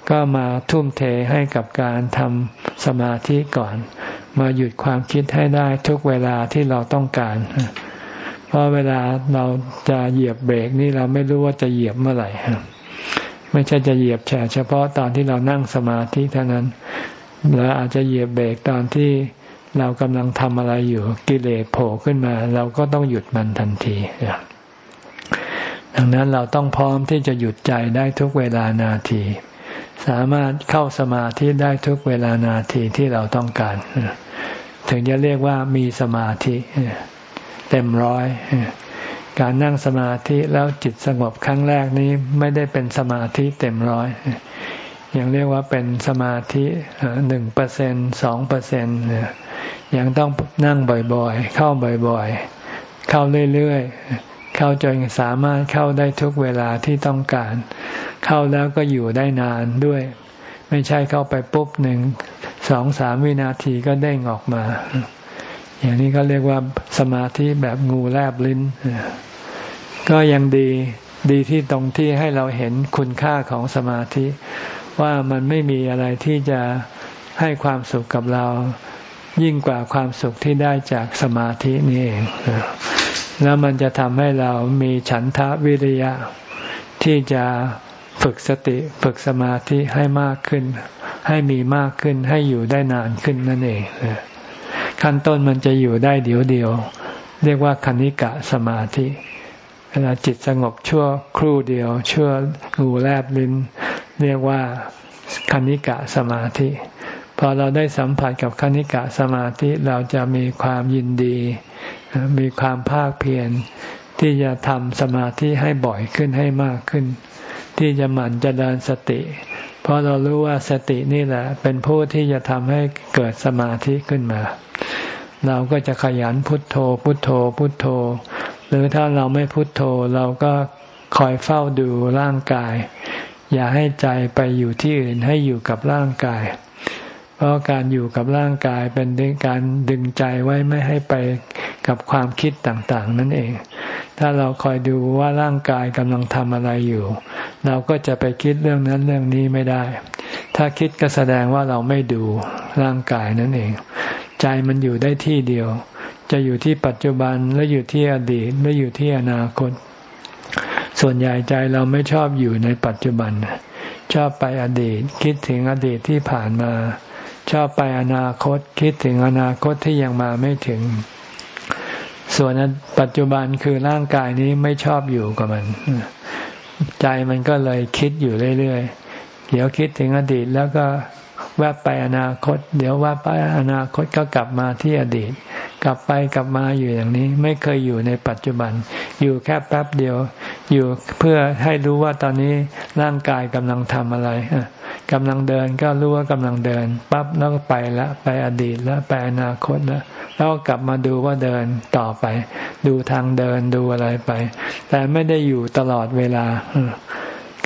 ก็มาทุ่มเทให้กับการทำสมาธิก่อน มาหยุดความคิดให้ได้ทุกเวลาที่เราต้องการ เพราะเวลาเราจะเหยียบเบรกนี่เราไม่รู้ว่าจะเหยียบเมื่อไหร่ไม่ใช่จะเหยียบแฉเฉพาะตอนที่เรานั่งสมาธิเท่านั้นเราอาจจะเหยียบเบรกตอนที่เรากำลังทำอะไรอยู่กิเลสโผล่ขึ้นมา เราก็ต้องหยุดมันทันทีดังนั้นเราต้องพร้อมที่จะหยุดใจได้ทุกเวลานาที สามารถเข้าสมาธิได้ทุกเวลานาทีที่เราต้องการ ถึงจะเรียกว่ามีสมาธิ เต็มร้อยการนั่งสมาธิแล้วจิตสงบครั้งแรกนี้ไม่ได้เป็นสมาธิเต็มร้อยยังเรียกว่าเป็นสมาธิหนึ่งเปอร์เซ็นสองเปอร์เซ็นยังต้องนั่งบ่อยๆ เข้าบ่อยๆ เข้าเรื่อยๆ เข้าจนสามารถเข้าได้ทุกเวลาที่ต้องการ เข้าแล้วก็อยู่ได้นานด้วย ไม่ใช่เข้าไปปุ๊บหนึ่งสองสามวินาทีก็เด้งออกมา อย่างนี้ก็เรียกว่าสมาธิแบบงูแลบลิ้น ก็ยังดีดีที่ตรงที่ให้เราเห็นคุณค่าของสมาธิ ว่ามันไม่มีอะไรที่จะให้ความสุขกับเรา ยิ่งกว่าความสุขที่ได้จากสมาธินี่เองแล้วมันจะทำให้เรามีฉันทะวิริยะ ที่จะฝึกสติฝึกสมาธิให้มากขึ้น ให้มีมากขึ้นให้อยู่ได้นานขึ้นนั่นเอง ขั้นต้นมันจะอยู่ได้เดียวเดียว เรียกว่าคณิกะสมาธิเวลาจิตสงบชั่วครู่เดียว ชั่วงูแลบลิ้น เรียกว่าคณิกะสมาธิ พอเราได้สัมผัสกับคณิกะสมาธิเราจะมีความยินดี มีความภาคเพียรที่จะทำสมาธิให้บ่อยขึ้นให้มากขึ้น ที่จะหมั่นจะเดินสติ เพราะเรารู้ว่าสตินี่แหละ เป็นผู้ที่จะทำให้เกิดสมาธิขึ้นมา เราก็จะขยันพุทโธ พุทโธ พุทโธ หรือถ้าเราไม่พุทโธเราก็คอยเฝ้าดูร่างกาย อย่าให้ใจไปอยู่ที่อื่นให้อยู่กับร่างกาย เพราะการอยู่กับร่างกายเป็นการดึงใจไว้ไม่ให้ไปกับความคิดต่าง ๆ นั่นเอง ถ้าเราคอยดูว่าร่างกายกำลังทำอะไรอยู่ เราก็จะไปคิดเรื่องนั้นเรื่องนี้ไม่ได้ ถ้าคิดก็แสดงว่าเราไม่ดูร่างกายนั่นเอง ใจมันอยู่ได้ที่เดียว จะอยู่ที่ปัจจุบันและอยู่ที่อดีตและอยู่ที่อนาคต ส่วนใหญ่ใจเราไม่ชอบอยู่ในปัจจุบัน ชอบไปอดีต คิดถึงอดีตที่ผ่านมา ชอบไปอนาคต คิดถึงอนาคตที่ยังมาไม่ถึง ส่วนปัจจุบันคือร่างกายนี้ไม่ชอบอยู่กับมัน ใจมันก็เลยคิดอยู่เรื่อยๆ เดี๋ยวคิดถึงอดีตแล้วก็แวบไปอนาคต เดี๋ยวแวบไปอนาคตก็กลับมาที่อดีต กลับไปกลับมาอยู่อย่างนี้ ไม่เคยอยู่ในปัจจุบัน อยู่แค่แป๊บเดียว อยู่เพื่อให้รู้ว่าตอนนี้ร่างกายกำลังทำอะไรกำลังเดินก็รู้ว่ากำลังเดินปั๊บแล้วก็ไปละไปอดีตล้วไปอนาคตล้วแล้วกลับมาดูว่าเดินต่อไป ดูทางเดินดูอะไรไป แต่ไม่ได้อยู่ตลอดเวลา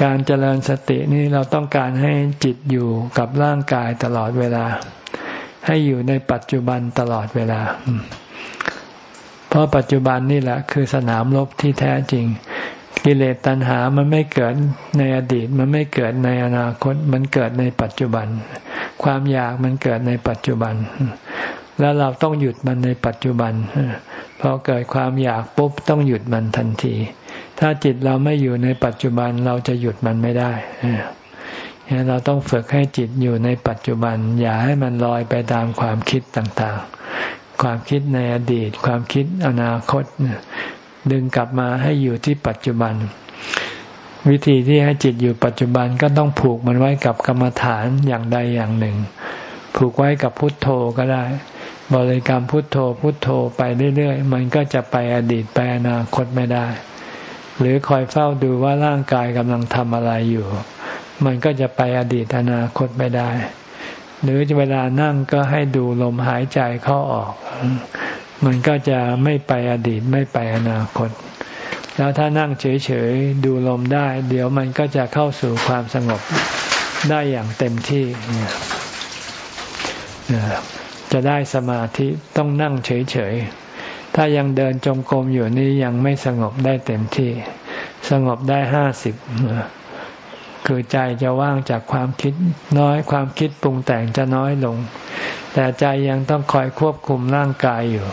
การเจริญสตินี่เราต้องการให้จิตอยู่กับร่างกายตลอดเวลา ให้อยู่ในปัจจุบันตลอดเวลา เพราะปัจจุบันนี่แหละคือสนามรบที่แท้จริง กิเลสตัณหามันไม่เกิดในอดีต มันไม่เกิดในอนาคต มันเกิดในปัจจุบัน ความอยากมันเกิดในปัจจุบัน แล้วเราต้องหยุดมันในปัจจุบันพอเกิดความอยากปุ๊บต้องหยุดมันทันที ถ้าจิตเราไม่อยู่ในปัจจุบันเราจะหยุดมันไม่ได้เราต้องฝึกให้จิตอยู่ในปัจจุบัน อย่าให้มันลอยไปตามความคิดต่างๆ ความคิดในอดีต ความคิดอนาคต ดึงกลับมาให้อยู่ที่ปัจจุบัน วิธีที่ให้จิตอยู่ปัจจุบันก็ต้องผูกมันไว้กับกรรมฐานอย่างใดอย่างหนึ่ง ผูกไว้กับพุทโธก็ได้ บริกรรมพุทโธพุทโธไปเรื่อยๆ มันก็จะไปอดีตไปอนาคตไม่ได้ หรือคอยเฝ้าดูว่าร่างกายกำลังทำอะไรอยู่ มันก็จะไปอดีตอนาคตไม่ได้หรือเวลานั่งก็ให้ดูลมหายใจเข้าออก มันก็จะไม่ไปอดีตไม่ไปอนาคต แล้วถ้านั่งเฉยๆดูลมได้ เดี๋ยวมันก็จะเข้าสู่ความสงบได้อย่างเต็มที่จะได้สมาธิต้องนั่งเฉยๆ ถ้ายังเดินจงกรมอยู่นี่ยังไม่สงบได้เต็มที่ สงบได้ห้าสิบ คือใจจะว่างจากความคิดน้อยความคิดปรุงแต่งจะน้อยลง แต่ใจยังต้องคอยควบคุมร่างกายอยู่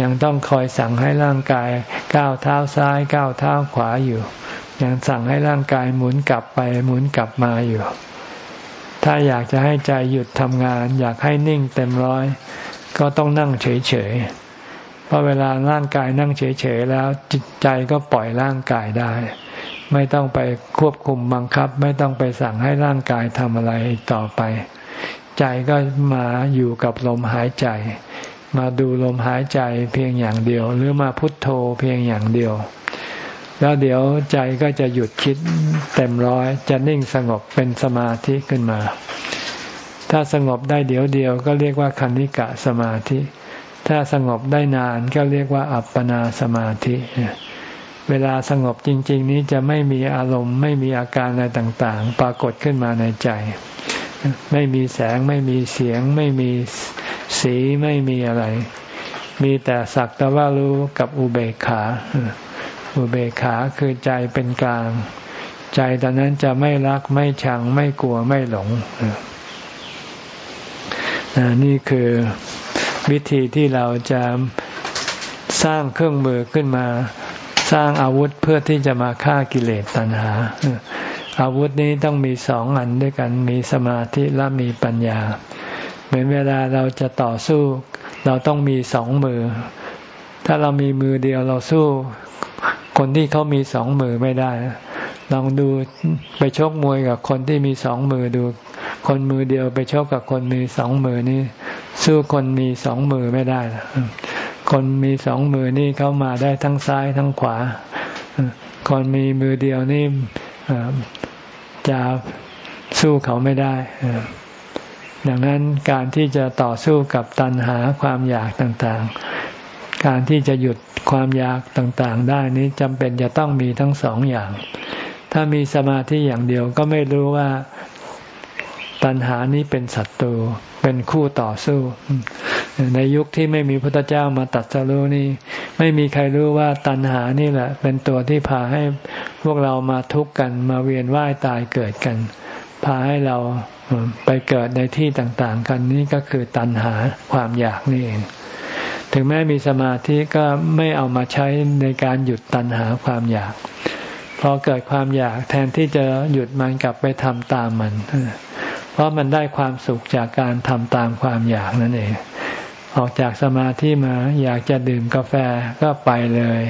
ยังต้องคอยสั่งให้ร่างกายก้าวเท้าซ้ายก้าวเท้าขวาอยู่ ยังสั่งให้ร่างกายหมุนกลับไปหมุนกลับมาอยู่ ถ้าอยากจะให้ใจหยุดทำงาน อยากให้นิ่งเต็มร้อย ก็ต้องนั่งเฉยๆเพราะเวลาร่างกายนั่งเฉยๆแล้วจิตใจก็ปล่อยร่างกายได้ ไม่ต้องไปควบคุมบังคับ ไม่ต้องไปสั่งให้ร่างกายทำอะไรต่อไป ใจก็มาอยู่กับลมหายใจ มาดูลมหายใจเพียงอย่างเดียว หรือมาพุทโธเพียงอย่างเดียว แล้วเดี๋ยวใจก็จะหยุดคิดเต็มร้อย จะนิ่งสงบเป็นสมาธิขึ้นมา ถ้าสงบได้เดี๋ยวเดียวก็เรียกว่าคันิกะสมาธิ ถ้าสงบได้นานก็เรียกว่าอัปปนาสมาธิ เวลาสงบจริง ๆ นี้จะไม่มีอารมณ์ ไม่มีอาการอะไรต่างๆ ปรากฏขึ้นมาในใจ ไม่มีแสงไม่มีเสียง ไม่มีสีไม่มีอะไร มีแต่สักแต่ว่ารู้กับอุเบกขา อุเบกขาคือใจเป็นกลาง ใจตอนนั้นจะไม่รักไม่ชังไม่กลัวไม่หลงนี่คือวิธีที่เราจะสร้างเครื่องมือขึ้นมา สร้างอาวุธเพื่อที่จะมาฆ่ากิเลสตัณหา อาวุธนี้ต้องมีสองอันด้วยกันมีสมาธิและมีปัญญา เหมือนเวลาเราจะต่อสู้ เราต้องมีสองมือ ถ้าเรามีมือเดียวเราสู้ คนที่เขามีสองมือไม่ได้ ลองดูไปชกมวยกับคนที่มีสองมือดู คนมือเดียวไปชกกับคนมีสองมือนี่สู้คนมีสองมือไม่ได้ คนมีสองมือนี่เขามาได้ทั้งซ้ายทั้งขวา คนมีมือเดียวนี่จะสู้เขาไม่ได้ ดังนั้นการที่จะต่อสู้กับตัณหาความอยากต่างๆ การที่จะหยุดความอยากต่างๆ ได้นี้จำเป็นจะต้องมีทั้งสองอย่าง ถ้ามีสมาธิอย่างเดียวก็ไม่รู้ว่าตัณหานี้เป็นศัตรู เป็นคู่ต่อสู้ ในยุคที่ไม่มีพระเจ้ามาตัดสรู้นี่ ไม่มีใครรู้ว่าตัณหานี่แหละ เป็นตัวที่พาให้พวกเรามาทุกข์กันมาเวียนว่ายตายเกิดกัน พาให้เราไปเกิดในที่ต่างๆ กันนี่ก็คือตัณหาความอยากนี่เองถึงแม้มีสมาธิก็ไม่เอามาใช้ในการหยุดตัณหาความอยาก พอเกิดความอยากแทนที่จะหยุดมันกลับไปทำตามมัน เพราะมันได้ความสุขจากการทำตามความอยากนั่นเอง ออกจากสมาธิมาอยากจะดื่มกาแฟก็ไปเลย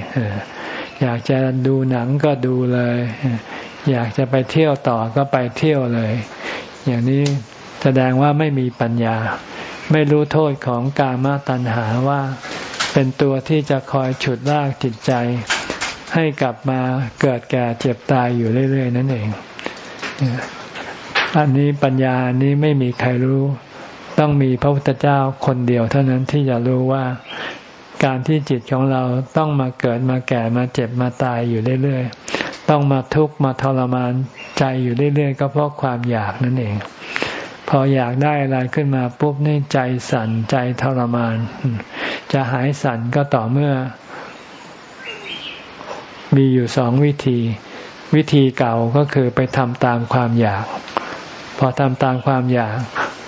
อยากจะดูหนังก็ดูเลย อยากจะไปเที่ยวต่อก็ไปเที่ยวเลย อย่างนี้แสดงว่าไม่มีปัญญา ไม่รู้โทษของกามตัณหาว่าเป็นตัวที่จะคอยฉุดลากจิตใจ ให้กลับมาเกิดแก่เจ็บตายอยู่เรื่อย ๆ นั่นเอง อันนี้ปัญญานี้ไม่มีใครรู้ ต้องมีพระพุทธเจ้าคนเดียวเท่านั้นที่จะรู้ว่าการที่จิตของเราต้องมาเกิดมาแก่มาเจ็บมาตายอยู่เรื่อยๆ ต้องมาทุกข์มาทรมานใจอยู่เรื่อยๆ ก็เพราะความอยากนั่นเอง พออยากได้อะไรขึ้นมาปุ๊บนี่ใจสั่นใจทรมาน จะหายสั่นก็ต่อเมื่อ มีอยู่สองวิธี วิธีเก่าก็คือไปทำตามความอยาก พอทำตามความอยาก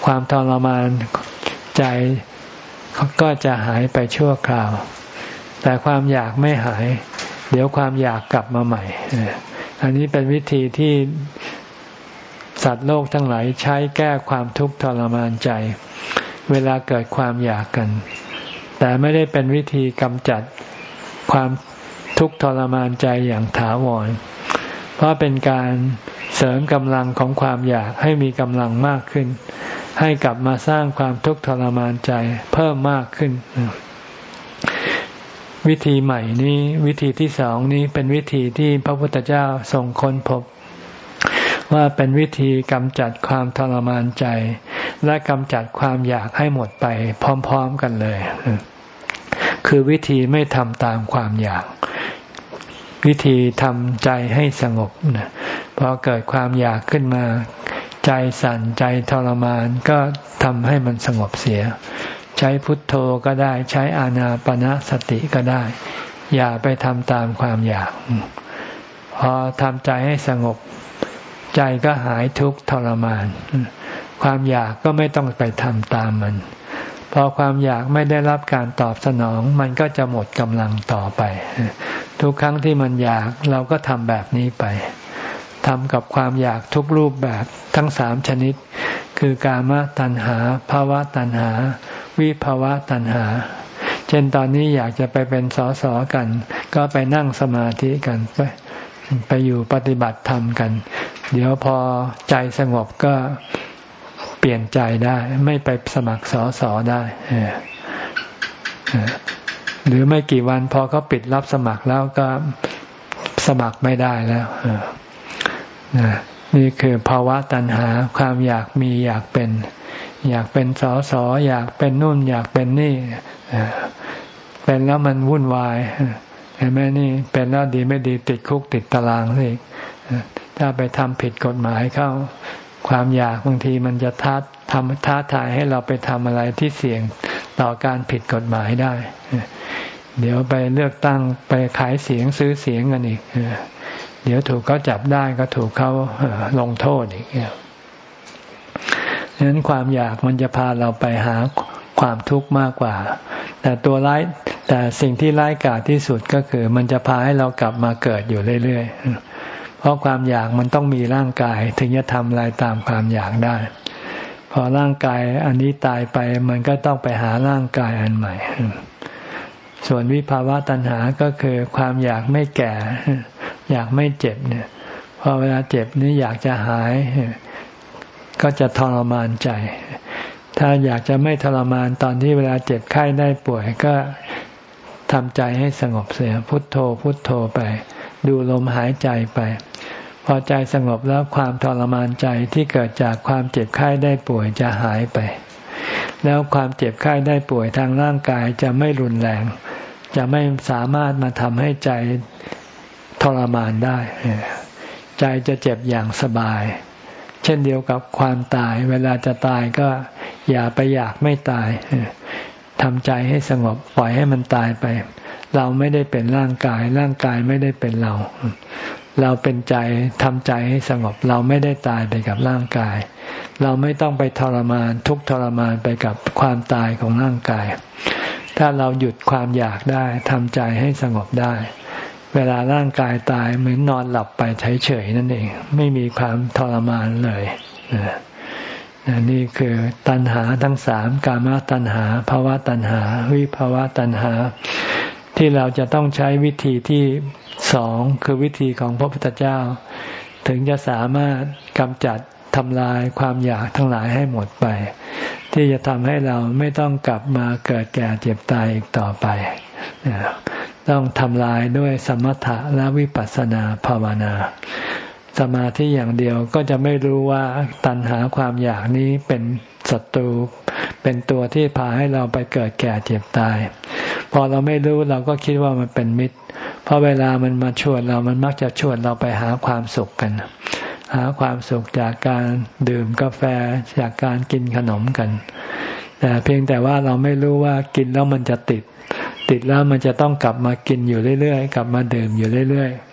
ความทรมานใจก็จะหายไปชั่วคราว แต่ความอยากไม่หาย เดี๋ยวความอยากกลับมาใหม่ อันนี้เป็นวิธีที่สัตว์โลกทั้งหลายใช้แก้ความทุกข์ทรมานใจ เวลาเกิดความอยากกัน แต่ไม่ได้เป็นวิธีกำจัดความทุกข์ทรมานใจอย่างถาวร ราะเป็นการเสริมกำลังของความอยากให้มีกำลังมากขึ้น ให้กลับมาสร้างความทุกข์ทรมานใจเพิ่มมากขึ้น วิธีใหม่นี้วิธีที่สองนี้เป็นวิธีที่พระพุทธเจ้าทรงค้นพบ ว่าเป็นวิธีกำจัดความทรมานใจ และกำจัดความอยากให้หมดไปพร้อม ๆกันเลย คือวิธีไม่ทำตามความอยาก วิธีทำใจให้สงบนะพอเกิดความอยากขึ้นมา ใจสั่นใจทรมานก็ทำให้มันสงบเสีย ใช้พุทโธก็ได้ใช้อานาปนาสติก็ได้ อย่าไปทำตามความอยาก พอทำใจให้สงบ ใจก็หายทุกข์ทรมาน ความอยากก็ไม่ต้องไปทำตามมันพอความอยากไม่ได้รับการตอบสนอง มันก็จะหมดกำลังต่อไป ทุกครั้งที่มันอยากเราก็ทำแบบนี้ไปทำกับความอยากทุกรูปแบบทั้งสามชนิด คือกามตัณหาภาวะตัณหา วิภาวะตัณหา เช่นตอนนี้อยากจะไปเป็นสอสอกัน ก็ไปนั่งสมาธิกันไปไปอยู่ปฏิบัติธรรมกัน เดี๋ยวพอใจสงบก็เปลี่ยนใจได้ ไม่ไปสมัครสอสอได้ หรือไม่กี่วันพอเขาปิดรับสมัครแล้วก็สมัครไม่ได้แล้วนี่คือภาวะตัณหาความอยากมีอยากเป็น อยากเป็นสอสออยากเป็นนู่น อยากเป็นนี่เป็นแล้วมันวุ่นวายเห็นไหมนี่เป็นแล้วดีไม่ดีติดคุกติดตารางเลยถ้าไปทำผิดกฎหมายเข้า ความอยากบางทีมันจะท้าทำท้าทายให้เราไปทำอะไรที่เสี่ยง ต่อการผิดกฎหมายได้ เดี๋ยวไปเลือกตั้งไปขายเสียงซื้อเสียงกันอีก เดี๋ยวถูกเขาจับได้ก็ถูกเขาลงโทษอีกดังนั้นความอยากมันจะพาเราไปหาความทุกข์มากกว่า แต่ตัวร้ายแต่สิ่งที่ร้ายกาจที่สุดก็คือ มันจะพาให้เรากลับมาเกิดอยู่เรื่อยๆ เพราะความอยากมันต้องมีร่างกาย ถึงจะทำอะไรตามความอยากได้ พอร่างกายอันนี้ตายไป มันก็ต้องไปหาร่างกายอันใหม่ ส่วนวิภาวะตัณหาก็คือความอยากไม่แก่ อยากไม่เจ็บเนี่ยพอเวลาเจ็บนี่อยากจะหาย ก็จะทรมานใจ ถ้าอยากจะไม่ทรมานตอนที่เวลาเจ็บไข้ได้ป่วยก็ทำใจให้สงบเสียพุทโธพุทโธไป ดูลมหายใจไป พอใจสงบแล้วความทรมานใจที่เกิดจากความเจ็บไข้ได้ป่วยจะหายไป แล้วความเจ็บไข้ได้ป่วยทางร่างกายจะไม่รุนแรง จะไม่สามารถมาทำให้ใจทรมานได้ ใจจะเจ็บอย่างสบาย เช่นเดียวกับความตาย เวลาจะตายก็อย่าไปอยากไม่ตายทำใจให้สงบปล่อยให้มันตายไป เราไม่ได้เป็นร่างกาย ร่างกายไม่ได้เป็นเรา เราเป็นใจทำใจให้สงบ เราไม่ได้ตายไปกับร่างกาย เราไม่ต้องไปทรมานทุกทรมานไปกับความตายของร่างกาย ถ้าเราหยุดความอยากได้ทำใจให้สงบได้ เวลาร่างกายตายเหมือนนอนหลับไปเฉยๆนั่นเอง ไม่มีความทรมานเลยนี่คือตัณหาทั้งสามกามตัณหาภาวะตัณหา วิภาวะตัณหา ที่เราจะต้องใช้วิธีที่สองคือวิธีของพระพุทธเจ้า ถึงจะสามารถกำจัดทำลายความอยากทั้งหลายให้หมดไป ที่จะทำให้เราไม่ต้องกลับมาเกิดแก่เจ็บตายอีกต่อไป ต้องทำลายด้วยสมถะและวิปัสสนาภาวนา สมาธิอย่างเดียวก็จะไม่รู้ว่าตัณหาความอยากนี้เป็นศัตรู เป็นตัวที่พาให้เราไปเกิดแก่เจ็บตาย พอเราไม่รู้เราก็คิดว่ามันเป็นมิตร เพราะเวลามันมาชวนเรามันมักจะชวนเราไปหาความสุขกัน หาความสุขจากการดื่มกาแฟจากการกินขนมกัน แต่เพียงแต่ว่าเราไม่รู้ว่ากินแล้วมันจะติด ติดแล้วมันจะต้องกลับมากินอยู่เรื่อยๆ กลับมาดื่มอยู่เรื่อยๆ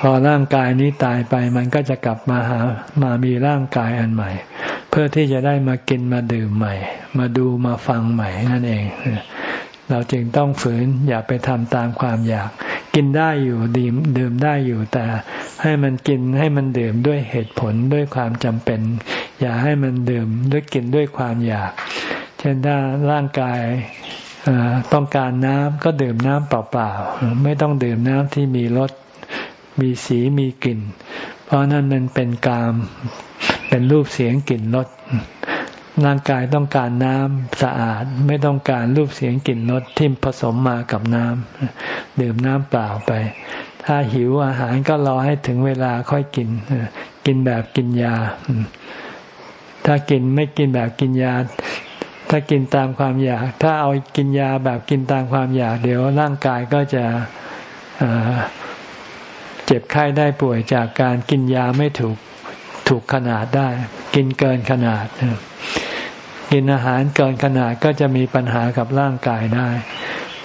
พอร่างกายนี้ตายไป มันก็จะกลับมาหามามีร่างกายอันใหม่ เพื่อที่จะได้มากินมาดื่มใหม่ มาดูมาฟังใหม่นั่นเอง เราจึงต้องฝืนอย่าไปทำตามความอยาก กินได้อยู่ดื่มดื่มได้อยู่แต่ให้มันกินให้มันดื่มด้วยเหตุผลด้วยความจำเป็น อย่าให้มันดื่มด้วยกินด้วยความอยาก เช่นถ้าร่างกายต้องการน้ำก็ดื่มน้ำเปล่าๆไม่ต้องดื่มน้ำที่มีรส มีสีมีกลิ่น เพราะนั่นมันเป็นกาม เป็นรูปเสียงกลิ่นรสร่างกายต้องการน้ำสะอาด ไม่ต้องการรูปเสียงกลิ่นรสที่ผสมมากับน้ำดื่มน้ำเปล่าไป ถ้าหิวอาหารก็รอให้ถึงเวลาค่อยกิน กินแบบกินยา ถ้ากินไม่กินแบบกินยา ถ้ากินตามความอยาก ถ้าเอากินยาแบบกินตามความอยาก เดี๋ยวร่างกายก็จะ เจ็บไข้ได้ป่วยจากการกินยาไม่ถูกถูกขนาดได้ กินเกินขนาด กินอาหารเกินขนาดก็จะมีปัญหากับร่างกายได้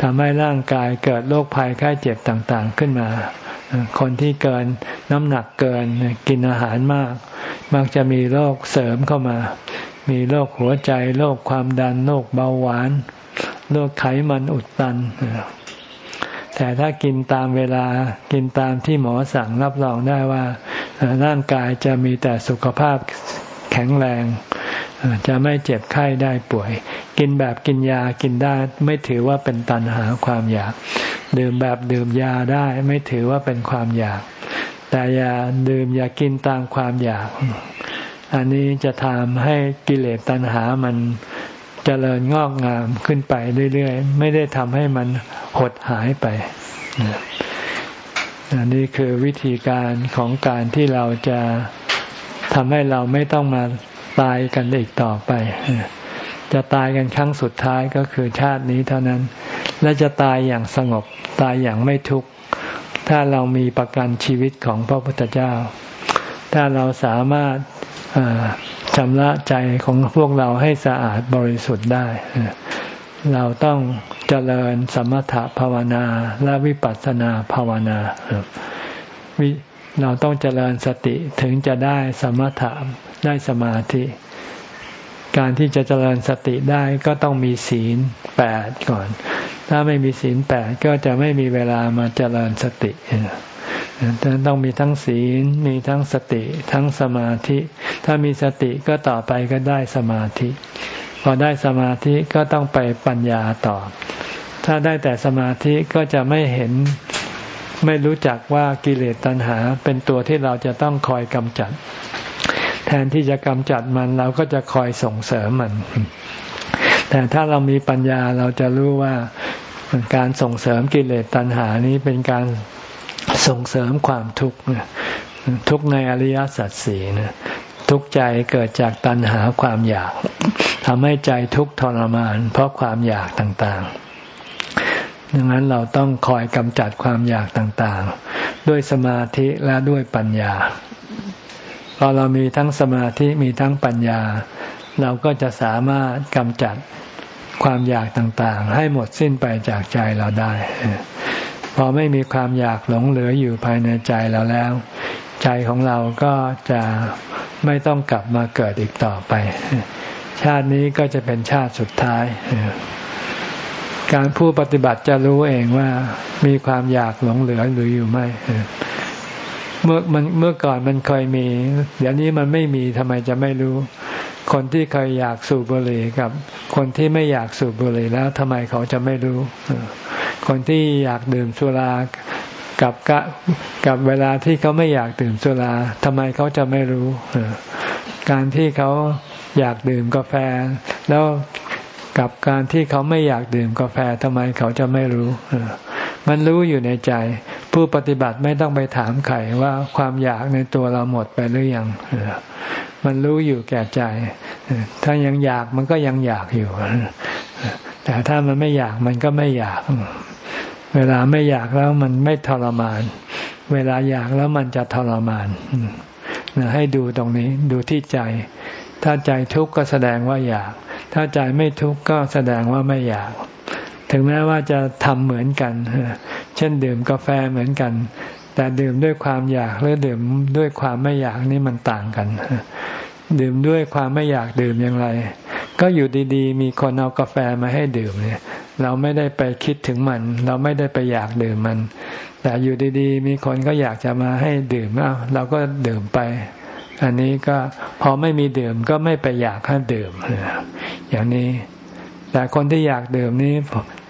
ทำให้ร่างกายเกิดโรคภัยไข้เจ็บต่างๆขึ้นมา คนที่เกินน้ำหนักเกินกินอาหารมาก มักจะมีโรคเสริมเข้ามา มีโรคหัวใจโรคความดันโรคเบาหวานโรคไขมันอุดตัน แต่ถ้ากินตามเวลากินตามที่หมอสั่งรับรองได้ว่าร่างกายจะมีแต่สุขภาพแข็งแรง จะไม่เจ็บไข้ได้ป่วย กินแบบกินยากินได้ไม่ถือว่าเป็นตันหาความอยาก ดื่มแบบดื่มยาได้ไม่ถือว่าเป็นความอยาก แต่อย่าดื่มอย่ากินตามความอยาก อันนี้จะทำให้กิเลสตัณหามัน เจริญงอกงามขึ้นไปเรื่อยๆ ไม่ได้ทำให้มันหดหายไปนี่คือวิธีการของการที่เราจะทำให้เราไม่ต้องมาตายกันอีกต่อไป จะตายกันครั้งสุดท้ายก็คือชาตินี้เท่านั้น และจะตายอย่างสงบตายอย่างไม่ทุกข์ ถ้าเรามีประกันชีวิตของพระพุทธเจ้า ถ้าเราสามารถ ชำระใจของพวกเราให้สะอาดบริสุทธิ์ได้ เราต้องเจริญสมถภาวนาและวิปัสสนาภาวนาเราต้องเจริญสติถึงจะได้สมถะได้สมาธิ การที่จะเจริญสติได้ก็ต้องมีศีลแปดก่อน ถ้าไม่มีศีลแปดก็จะไม่มีเวลามาเจริญสติ ต้องมีทั้งศีล มีทั้งสติ ทั้งสมาธิ ถ้ามีสติก็ต่อไปก็ได้สมาธิ พอได้สมาธิก็ต้องไปปัญญาต่อ ถ้าได้แต่สมาธิก็จะไม่เห็นไม่รู้จักว่ากิเลสตัณหาเป็นตัวที่เราจะต้องคอยกำจัด แทนที่จะกำจัดมันเราก็จะคอยส่งเสริมมัน แต่ถ้าเรามีปัญญาเราจะรู้ว่าการส่งเสริมกิเลสตัณหานี้เป็นการ ส่งเสริมความทุกข์ทุกในอริยสัจสี่นะทุกใจเกิดจากตัณหาความอยากทำให้ใจทุกข์ทรมาน เพราะความอยากต่างๆ ดังนั้นเราต้องคอยกำจัดความอยากต่างๆ ด้วยสมาธิและด้วยปัญญา พอเรามีทั้งสมาธิมีทั้งปัญญา เราก็จะสามารถกำจัดความอยากต่างๆ ให้หมดสิ้นไปจากใจเราได้ อไม่มีความอยากหลงเหลืออยู่ภายในใจเราแล้ว ใจของเราก็จะไม่ต้องกลับมาเกิดอีกต่อไป ชาตินี้ก็จะเป็นชาติสุดท้าย การผู้ปฏิบัติจะรู้เองว่ามีความอยากหลงเหลือหรืออยู่ไม่เมื่อมันเมื่อก่อนมันเคยมี เดี๋ยวนี้มันไม่มีทำไมจะไม่รู้ คนที่เคยอยากสูบบุหรี่กับ คนที่ไม่อยากสูบบุหรี่แล้วทำไมเขาจะไม่รู้ คนที่อยากดื่มสุรากับกะกับเวลาที่เขาไม่อยากดื่มสุราทำไมเขาจะไม่รู้ การที่เขาอยากดื่มกาแฟ แล้วกับการที่เขาไม่อยากดื่มกาแฟทำไมเขาจะไม่รู้มันรู้อยู่ในใจ ผู้ปฏิบัติไม่ต้องไปถามใครว่าความอยากในตัวเราหมดไปหรือยังมันรู้อยู่แก่ใจ ถ้ายังอยากมันก็ยังอยากอยู่ แต่ถ้ามันไม่อยากมันก็ไม่อยาก เวลาไม่อยากแล้วมันไม่ทรมาน เวลาอยากแล้วมันจะทรมานให้ดูตรงนี้ดูที่ใจ ถ้าใจทุกข์ก็แสดงว่าอยาก ถ้าใจไม่ทุกข์ก็แสดงว่าไม่อยาก ถึงแม้ว่าจะทำเหมือนกัน เช่นดื่มกาแฟเหมือนกัน แต่ดื่มด้วยความอยากหรือดื่มด้วยความไม่อยากนี่มันต่างกัน ดื่มด้วยความไม่อยากดื่มอย่างไร ก็อยู่ดีๆ มีคนเอากาแฟมาให้ดื่มเนี่ย เราไม่ได้ไปคิดถึงมัน เราไม่ได้ไปอยากดื่มมัน แต่อยู่ดีๆ มีคนก็อยากจะมาให้ดื่มเราก็ดื่มไป อันนี้ก็พอไม่มีดื่มก็ไม่ไปอยากให้ดื่มอย่างนี้ แต่คนที่อยากดื่มนี้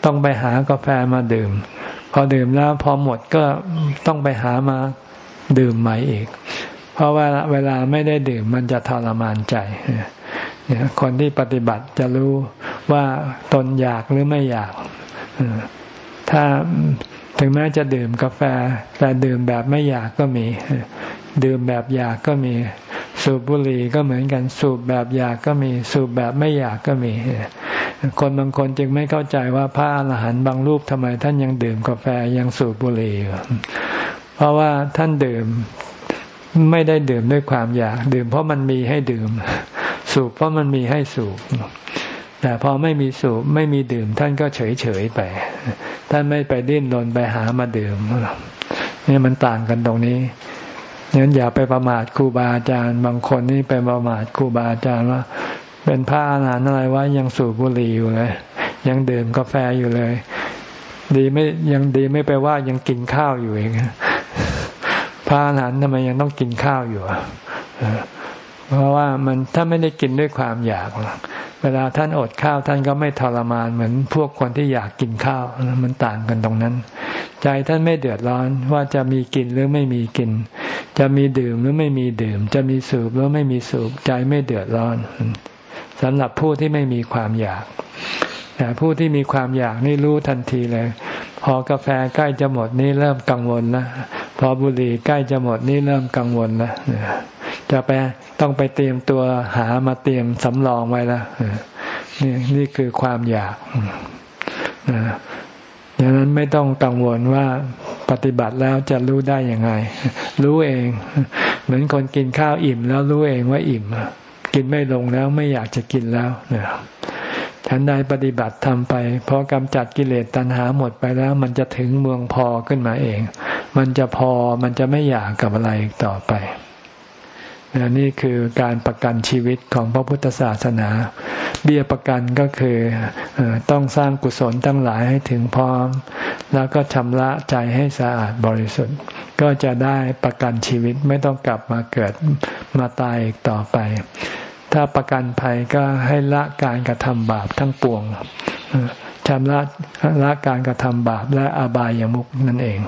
ต้องไปหากาแฟมาดื่ม พอดื่มแล้วพอหมดก็ต้องไปหามาดื่มใหม่อีก เพราะว่าเวลาไม่ได้ดื่มมันจะทรมานใจ คนที่ปฏิบัติจะรู้ว่าตนอยากหรือไม่อยาก ถ้าถึงแม้จะดื่มกาแฟ แต่ดื่มแบบไม่อยากก็มี ดื่มแบบอยากก็มี สูบบุหรี่ก็เหมือนกัน สูบแบบอยากก็มี สูบแบบไม่อยากก็มี คนบางคนจึงไม่เข้าใจว่าพระอรหันต์บางรูปทำไมท่านยังดื่มกาแฟยังสูบบุหรี่อยู่เพราะว่าท่านดื่มไม่ได้ดื่มด้วยความอยาก ดื่มเพราะมันมีให้ดื่ม สูบเพราะมันมีให้สูบ แต่พอไม่มีสูบไม่มีดื่ม ท่านก็เฉยเฉยไป ท่านไม่ไปดิ้นรนไปหามาดื่มนี่มันต่างกันตรงนี้งั้นอย่าไปประมาทครูบาอาจารย์ บางคนนี่ไปประมาทครูบาอาจารย์ว่า เป็นพระอาหารอะไรวะยังสูบบุหรี่อยู่เลย ยังดื่มกาแฟอยู่เลย ดีไม่ยังดีไม่ไปว่ายังกินข้าวอยู่เองพระอาหารทำไมยังต้องกินข้าวอยู่ เพราะว่ามันถ้าไม่ได้กินด้วยความอยาก เวลาท่านอดข้าวท่านก็ไม่ทรมานเหมือนพวกคนที่อยากกินข้าวมันต่างกันตรงนั้น ใจท่านไม่เดือดร้อนว่าจะมีกินหรือไม่มีกิน จะมีดื่มหรือไม่มีดื่ม จะมีสูบหรือไม่มีสูบ ใจไม่เดือดร้อนสำหรับผู้ที่ไม่มีความอยาก แต่ผู้ที่มีความอยากนี่รู้ทันทีเลย พอกาแฟใกล้จะหมดนี่เริ่มกังวลแล้วพอบุหรี่ใกล้จะหมดนี่เริ่มกังวลแล้ว จะไปต้องไปเตรียมตัวหามาเตรียมสำรองไว้แล้วนี่นี่คือความอยากดังนั้นไม่ต้องกังวลว่าปฏิบัติแล้วจะรู้ได้ยังไง รู้เอง เหมือนคนกินข้าวอิ่มแล้วรู้เองว่าอิ่ม กินไม่ลงแล้วไม่อยากจะกินแล้วนี่ยฉันใดปฏิบัติทำไปพอกำจัดกิเลสตัณหาหมดไปแล้ว มันจะถึงเมืองพอขึ้นมาเอง มันจะพอมันจะไม่อยากกับอะไรอีกต่อไป นี่คือการประกันชีวิตของพระพุทธศาสนา เบี้ยประกันก็คือต้องสร้างกุศลตั้งหลายให้ถึงพร้อม แล้วก็ชำระใจให้สะอาดบริสุทธิ์ ก็จะได้ประกันชีวิตไม่ต้องกลับมาเกิดมาตายอีกต่อไป ถ้าประกันภัยก็ให้ละการกระทำบาปทั้งปวงชำระละการกระทำบาปและอบายามุกนั่นเอง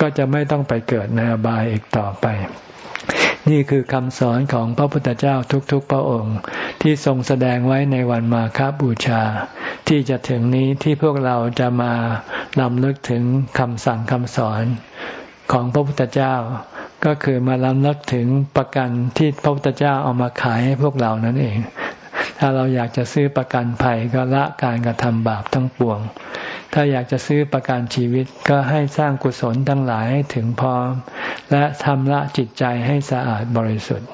ก็จะไม่ต้องไปเกิดในอบายอีกต่อไป นี่คือคำสอนของพระพุทธเจ้าทุกๆพระองค์ ที่ทรงแสดงไว้ในวันมาคบูชา ที่จะถึงนี้ที่พวกเราจะมานำลึกถึงคำสั่งคำสอนของพระพุทธเจ้า ก็คือมาลำลึกถึงประกันที่พระพุทธเจ้าเอามาขายให้พวกเรานั่นเอง ถ้าเราอยากจะซื้อประกันภัยก็ละการกระทำบาปทั้งปวง ถ้าอยากจะซื้อประกันชีวิตก็ให้สร้างกุศลทั้งหลายให้ถึงพร้อม และทำละจิตใจให้สะอาดบริสุทธิ์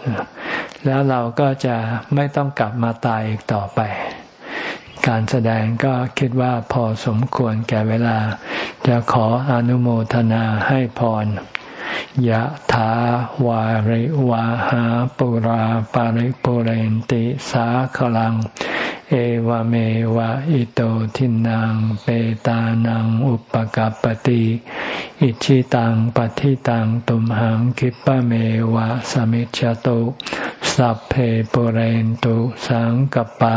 แล้วเราก็จะไม่ต้องกลับมาตายอีกต่อไป การแสดงก็คิดว่าพอสมควรแก่เวลา จะขออนุโมทนาให้พรยะถาวาริวาหาปุราปาริปุเรนติสาขลัง เอวเมวะอิโตทินังเปตานังอุปกัรปติอิชิตังปฏิตังตุมหังคิปะเมวะสมิจจตุสัพเพปุเรนตุสังกปา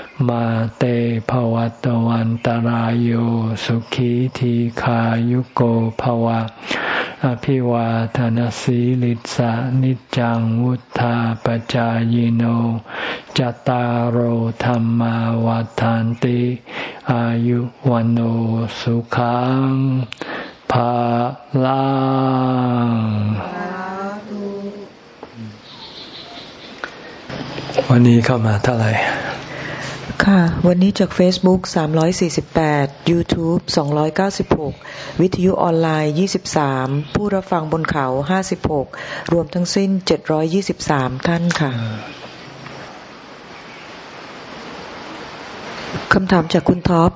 มาเตภวัตวันตารโยสุขีทีขายุโกภวะ อภิวาทานสีลิสานิจังวุธาปจายโนจตารโหธรรมวาทานติ อายุวันโอสุขังภาลังวันนี้เข้ามาเท่าไหร่ ค่ะ วันนี้จาก Facebook 348 YouTube 296 วิทยุออนไลน์ 23 ผู้รับฟังบนเขา 56 รวมทั้งสิ้น 723 ท่านค่ะคำถามจากคุณท็อป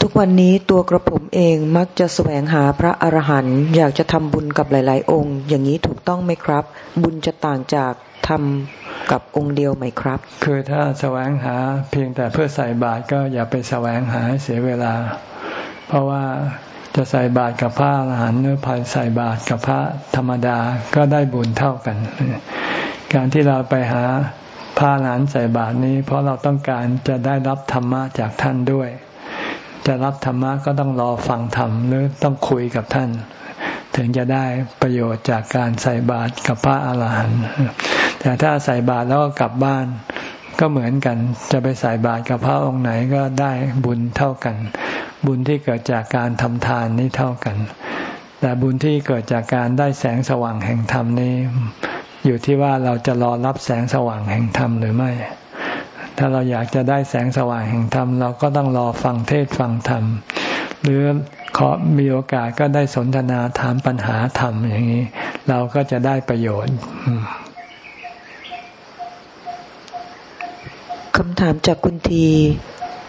ทุกวันนี้ตัวกระผมเองมักจะแสวงหาพระอรหันต์อยากจะทำบุญกับหลาย ๆ องค์ อย่างนี้ถูกต้องไหมครับ บุญจะต่างจากทำกับองค์เดียวไหมครับ คือถ้าแสวงหาเพียงแต่เพื่อใส่บาตรก็อย่าไปแสวงหาเสียเวลา เพราะว่าจะใส่บาตรกับพระอรหันต์หรือพายใส่บาตรกับพระธรรมดาก็ได้บุญเท่ากัน การที่เราไปหาพระอรหันต์ใส่บาตรนี้ เพราะเราต้องการจะได้รับธรรมะจากท่านด้วย จะรับธรรมะก็ต้องรอฟังธรรมหรือต้องคุยกับท่าน ถึงจะได้ประโยชน์จากการใส่บาตรกับพระอาหารหันต์แต่ถ้าใส่บาตรแล้วก็กลับบ้านก็เหมือนกัน จะไปใส่บาตรกับพระองค์ไหนก็ได้บุญเท่ากัน บุญที่เกิดจากการทำทานนี่เท่ากัน แต่บุญที่เกิดจากการได้แสงสว่างแห่งธรรมนี้ อยู่ที่ว่าเราจะรอรับแสงสว่างแห่งธรรมหรือไม่ ถ้าเราอยากจะได้แสงสว่างแห่งธรรม เราก็ต้องรอฟังเทศฟังธรรม หรือขอมีโอกาสก็ได้สนทนาถามปัญหาธรรมอย่างนี้ เราก็จะได้ประโยชน์คำถามจากคุณที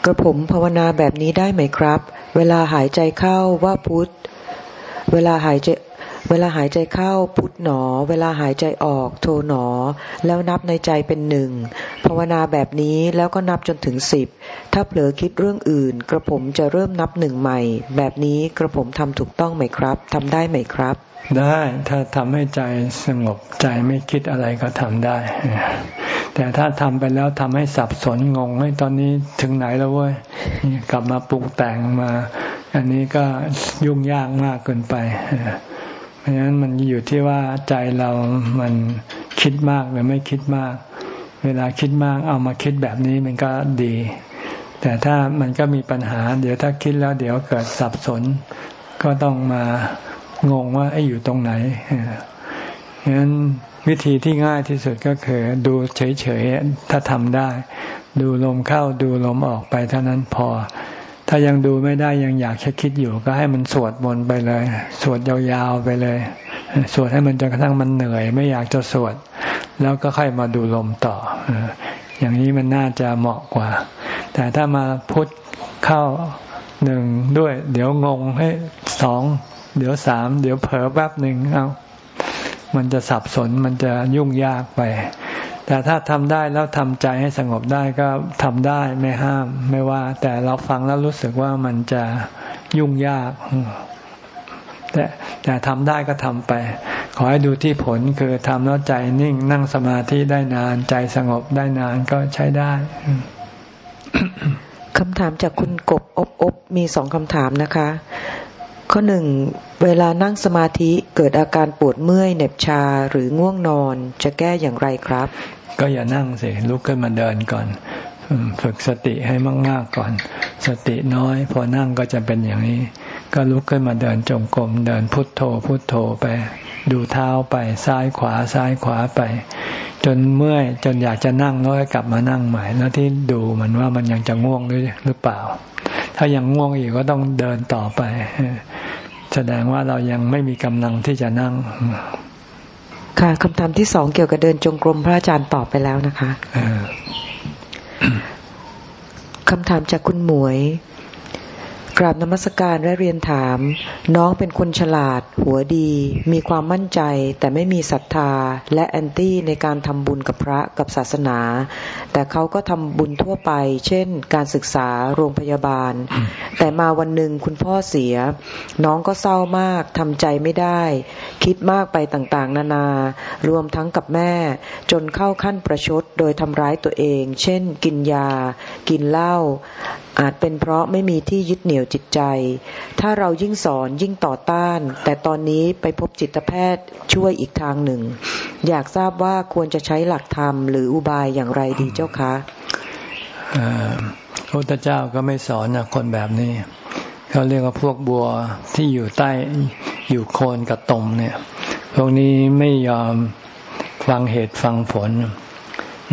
กระผมภาวนาแบบนี้ได้ไหมครับ เวลาหายใจเข้าว่าพุทธเวลาหายใจ เวลาหายใจเข้าพุทธหนอ เวลาหายใจออกโทหนอ แล้วนับในใจเป็นหนึ่งภาวนาแบบนี้แล้วก็นับจนถึงสิบถ้าเผลอคิดเรื่องอื่น กระผมจะเริ่มนับหนึ่งใหม่ แบบนี้กระผมทำถูกต้องไหมครับทำได้ไหมครับ ได้ถ้าทำให้ใจสงบใจไม่คิดอะไรก็ทำได้ แต่ถ้าทำไปแล้วทำให้สับสนงงให้ตอนนี้ถึงไหนแล้วเว้ยกลับมาปรุงแต่งมา อันนี้ก็ยุ่งยากมากเกินไป ราะฉะนั้นมันอยู่ที่ว่าใจเรามันคิดมากหรือไม่คิดมาก เวลาคิดมากเอามาคิดแบบนี้มันก็ดี แต่ถ้ามันก็มีปัญหา เดี๋ยวถ้าคิดแล้วเดี๋ยวเกิดสับสน ก็ต้องมางงว่าไอ้อยู่ตรงไหนฉะนั้นวิธีที่ง่ายที่สุดก็คือ ดูเฉยๆถ้าทำได้ ดูลมเข้าดูลมออกไปเท่านั้นพอ ถ้ายังดูไม่ได้ยังอยากแค่คิดอยู่ ก็ให้มันสวดมนต์ไปเลย สวดยาวๆไปเลย สวดให้มันจนกระทั่งมันเหนื่อย ไม่อยากจะสวด แล้วก็ค่อยมาดูลมต่อ อย่างนี้มันน่าจะเหมาะกว่า แต่ถ้ามาพุทเข้าหนึ่งด้วย เดี๋ยวงงให้สองเดี๋ยวสามเดี๋ยวเผลอแป๊บหนึ่งเอามันจะสับสนมันจะยุ่งยากไป แต่ถ้าทำได้แล้วทำใจให้สงบได้ก็ทำได้ไม่ห้าม ไม่ว่า แต่เราฟังแล้วรู้สึกว่ามันจะยุ่งยาก แต่แต่ทำได้ก็ทำไป ขอให้ดูที่ผลคือทำแล้วใจนิ่งนั่งสมาธิได้นาน ใจสงบได้นานก็ใช้ได้คำถามจากคุณกบอบอบมีสองคำถามนะคะ ข้อหนึ่งเวลานั่งสมาธิเกิดอาการปวดเมื่อยเหน็บชาหรือง่วงนอนจะแก้อย่างไรครับ ก็อย่านั่งสิลุกขึ้นมาเดินก่อนฝึกสติให้มาก ๆก่อน สติน้อย พอนั่งก็จะเป็นอย่างนี้ ก็ลุกขึ้นมาเดินจงกรมเดินพุทโธ พุทโธไป ดูเท้าไปซ้ายขวาซ้ายขวาไป จนเมื่อยจนอยากจะนั่งแล้วกลับมานั่งใหม่ แล้วที่ดูมันว่ามันยังจะง่วงหรือหรือเปล่า ถ้ายังง่วงอีกก็ต้องเดินต่อไป แสดงว่าเรายังไม่มีกำลังที่จะนั่ง ค่ะคำถามที่สองเกี่ยวกับเดินจงกรมพระอาจารย์ตอบไปแล้วนะคะคำถามจากคุณหมวย กราบนมัสการและเรียนถาม น้องเป็นคนฉลาด หัวดี มีความมั่นใจ แต่ไม่มีศรัทธา และแอนตี้ในการทำบุญกับพระกับศาสนา แต่เขาก็ทำบุญทั่วไป เช่น การศึกษาโรงพยาบาล แต่มาวันหนึ่งคุณพ่อเสีย น้องก็เศร้ามากทำใจไม่ได้ คิดมากไปต่างๆ นานา รวมทั้งกับแม่ จนเข้าขั้นประชดโดยทำร้ายตัวเอง เช่น กินยา กินเหล้าอาจเป็นเพราะไม่มีที่ยึดเหนี่ยวจิตใจ ถ้าเรายิ่งสอนยิ่งต่อต้าน แต่ตอนนี้ไปพบจิตแพทย์ช่วยอีกทางหนึ่ง อยากทราบว่าควรจะใช้หลักธรรมหรืออุบายอย่างไรดีเจ้าคะพระพุทธเจ้าก็ไม่สอนนะคนแบบนี้ เขาเรียกว่าพวกบัวที่อยู่ใต้อยู่โคนกับตมเนี่ย พวกนี้ไม่ยอมฟังเหตุฟังผล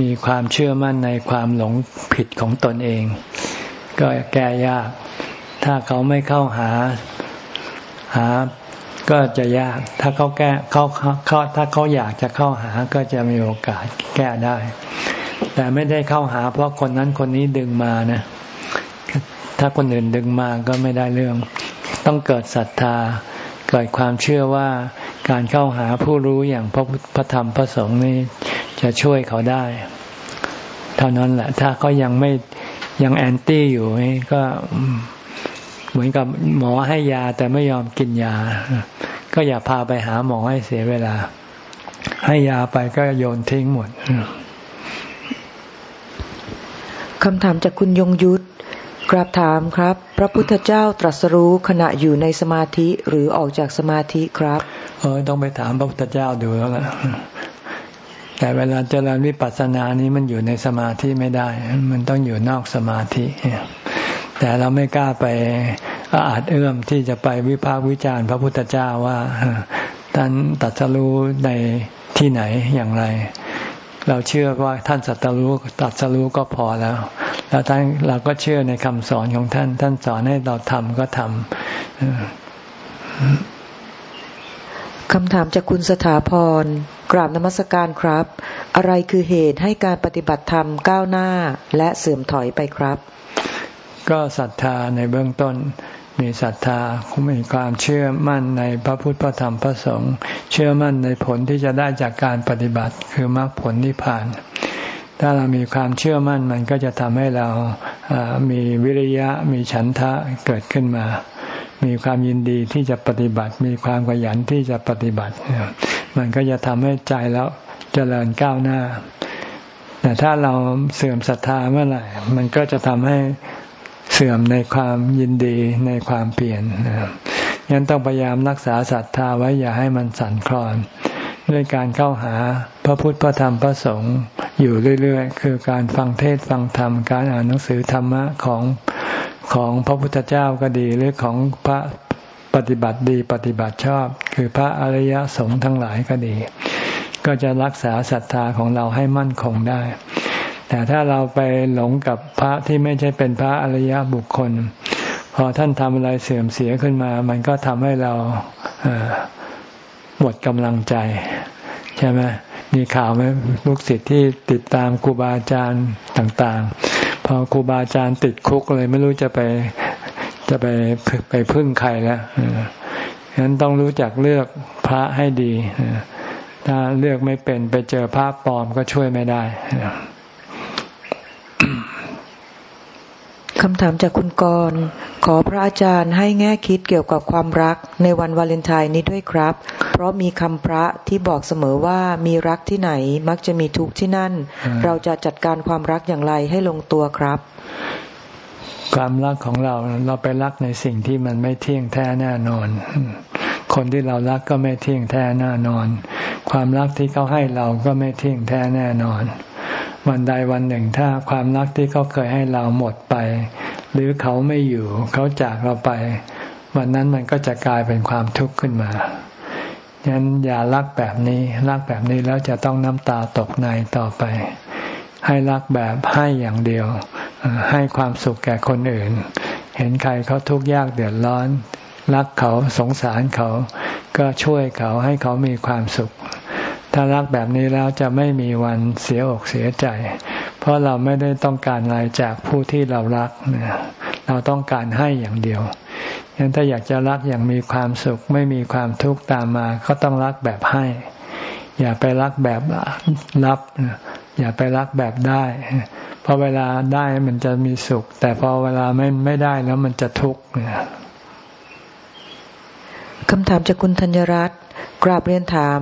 มีความเชื่อมั่นในความหลงผิดของตนเอง ก็แก้ยาก ถ้าเขาไม่เข้าหาหาก็จะยาก ถ้าเขาแก้เขาเขาถ้าเขาอยากจะเข้าหาก็จะมีโอกาสแก้ได้ แต่ไม่ได้เข้าหา เพราะคนนั้นคนนี้ดึงมานะ ถ้าคนอื่นดึงมาก็ไม่ได้เรื่อง ต้องเกิดศรัทธา เกิดความเชื่อว่าการเข้าหาผู้รู้อย่างพระพระธรรมพระสงฆ์นี้จะช่วยเขาได้ เท่านั้นแหละ ถ้าเขายังไม่ยังแอนตี้อยู่ก็ เหมือนกับหมอให้ยาแต่ไม่ยอมกินยา ก็อย่าพาไปหาหมอให้เสียเวลา ให้ยาไปก็โยนทิ้งหมดคำถามจากคุณยงยุทธกราบถามครับ พระพุทธเจ้าตรัสรู้ขณะอยู่ในสมาธิหรือออกจากสมาธิครับ เออต้องไปถามพระพุทธเจ้าดูแล้วล่ะแต่เวลาเจริญวิปัสสนานี้มันอยู่ในสมาธิไม่ได้ มันต้องอยู่นอกสมาธิ แต่เราไม่กล้าไปอาจเอื้อมที่จะไปวิพากษ์วิจารณ์พระพุทธเจ้าว่าท่านตัดสรู้ในที่ไหนอย่างไร เราเชื่อว่าท่านสัตรู้ตัดสรู้ก็พอแล้ว แล้วท่านเราก็เชื่อในคำสอนของท่าน ท่านสอนให้เราทำก็ทำคำถามจากคุณสถาพรกราบนมัสการครับ อะไรคือเหตุให้การปฏิบัติธรรมก้าวหน้าและเสื่อมถอยไปครับ ก็ศรัทธาในเบื้องต้น มีศรัทธามีความเชื่อมั่นในพระพุทธพระธรรมพระสงฆ์เชื่อมั่นในผลที่จะได้จากการปฏิบัติคือมรรคผลนิพพาน ถ้าเรามีความเชื่อมั่นมันก็จะทำให้เรามีวิริยะมีฉันทะเกิดขึ้นมา มีความยินดีที่จะปฏิบัติ มีความขยันที่จะปฏิบัติ มันก็จะทำให้ใจแล้วเจริญก้าวหน้าแต่ถ้าเราเสื่อมศรัทธาเมื่อไหร่ มันก็จะทำให้ เสื่อมในความยินดีในความเปลี่ยนนะครันต้องพยายามรักษาศรัทธาไว้อย่าให้มันสั่นคลอน ด้วยการเข้าหาพระพุทธพระธรรมพระสงฆ์อยู่เรื่อยๆ คือการฟังเทศฟังธรรมการอ่านหนังสือธรรมะของของพระพุทธเจ้าก็ดีหรือของพระปฏิบัติดีปฏิบัติชอบ คือพระอริยสงฆ์ทั้งหลายก็ดี ก็จะรักษาศรัทธาของเราให้มั่นคงได้ แต่ถ้าเราไปหลงกับพระที่ไม่ใช่เป็นพระอริยบุคคล พอท่านทำอะไรเสื่อมเสียขึ้นมา มันก็ทำให้เราหมดกำลังใจ ใช่ไหมมีข่าวไหมลูกศิษย์ที่ติดตามครูบาอาจารย์ต่าง ๆ พอครูบาอาจารย์ติดคุกเลยไม่รู้จะไปจะไปไปพึ่งใครแล้วฉะนั้นต้องรู้จักเลือกพระให้ดี ถ้าเลือกไม่เป็นไปเจอพระปลอมก็ช่วยไม่ได้ คำถามจากคุณกรขอพระอาจารย์ให้แง่คิดเกี่ยวกับความรักในวันวาเลนไทน์นี้ด้วยครับ เพราะมีคำพระที่บอกเสมอว่ามีรักที่ไหนมักจะมีทุกข์ที่นั่น เราจะจัดการความรักอย่างไรให้ลงตัวครับ ความรักของเราเราไปรักในสิ่งที่มันไม่เที่ยงแท้แน่นอน คนที่เรารักก็ไม่เที่ยงแท้แน่นอน ความรักที่เขาให้เราก็ไม่เที่ยงแท้แน่นอน วันใดวันหนึ่งถ้าความรักที่เขาเคยให้เราหมดไป หรือเขาไม่อยู่เขาจากเราไป วันนั้นมันก็จะกลายเป็นความทุกข์ขึ้นมาฉะนั้นอย่ารักแบบนี้รักแบบนี้แล้วจะต้องน้ำตาตกในต่อไป ให้รักแบบให้อย่างเดียว ให้ความสุขแก่คนอื่น เห็นใครเขาทุกข์ยากเดือดร้อน รักเขาสงสารเขาก็ช่วยเขาให้เขามีความสุข ถ้ารักแบบนี้แล้วจะไม่มีวันเสียอกเสียใจ เพราะเราไม่ได้ต้องการอะไรจากผู้ที่เรารักเราต้องการให้อย่างเดียวยังถ้าอยากจะรักอย่างมีความสุข ไม่มีความทุกข์ตามมา ก็ต้องรักแบบให้ อย่าไปรักแบบรับ อย่าไปรักแบบได้พอเวลาได้มันจะมีสุข แต่พอเวลาไม่ไม่ได้แล้วมันจะทุกข์คำถามจากคุณธัญรัตน์กราบเรียนถาม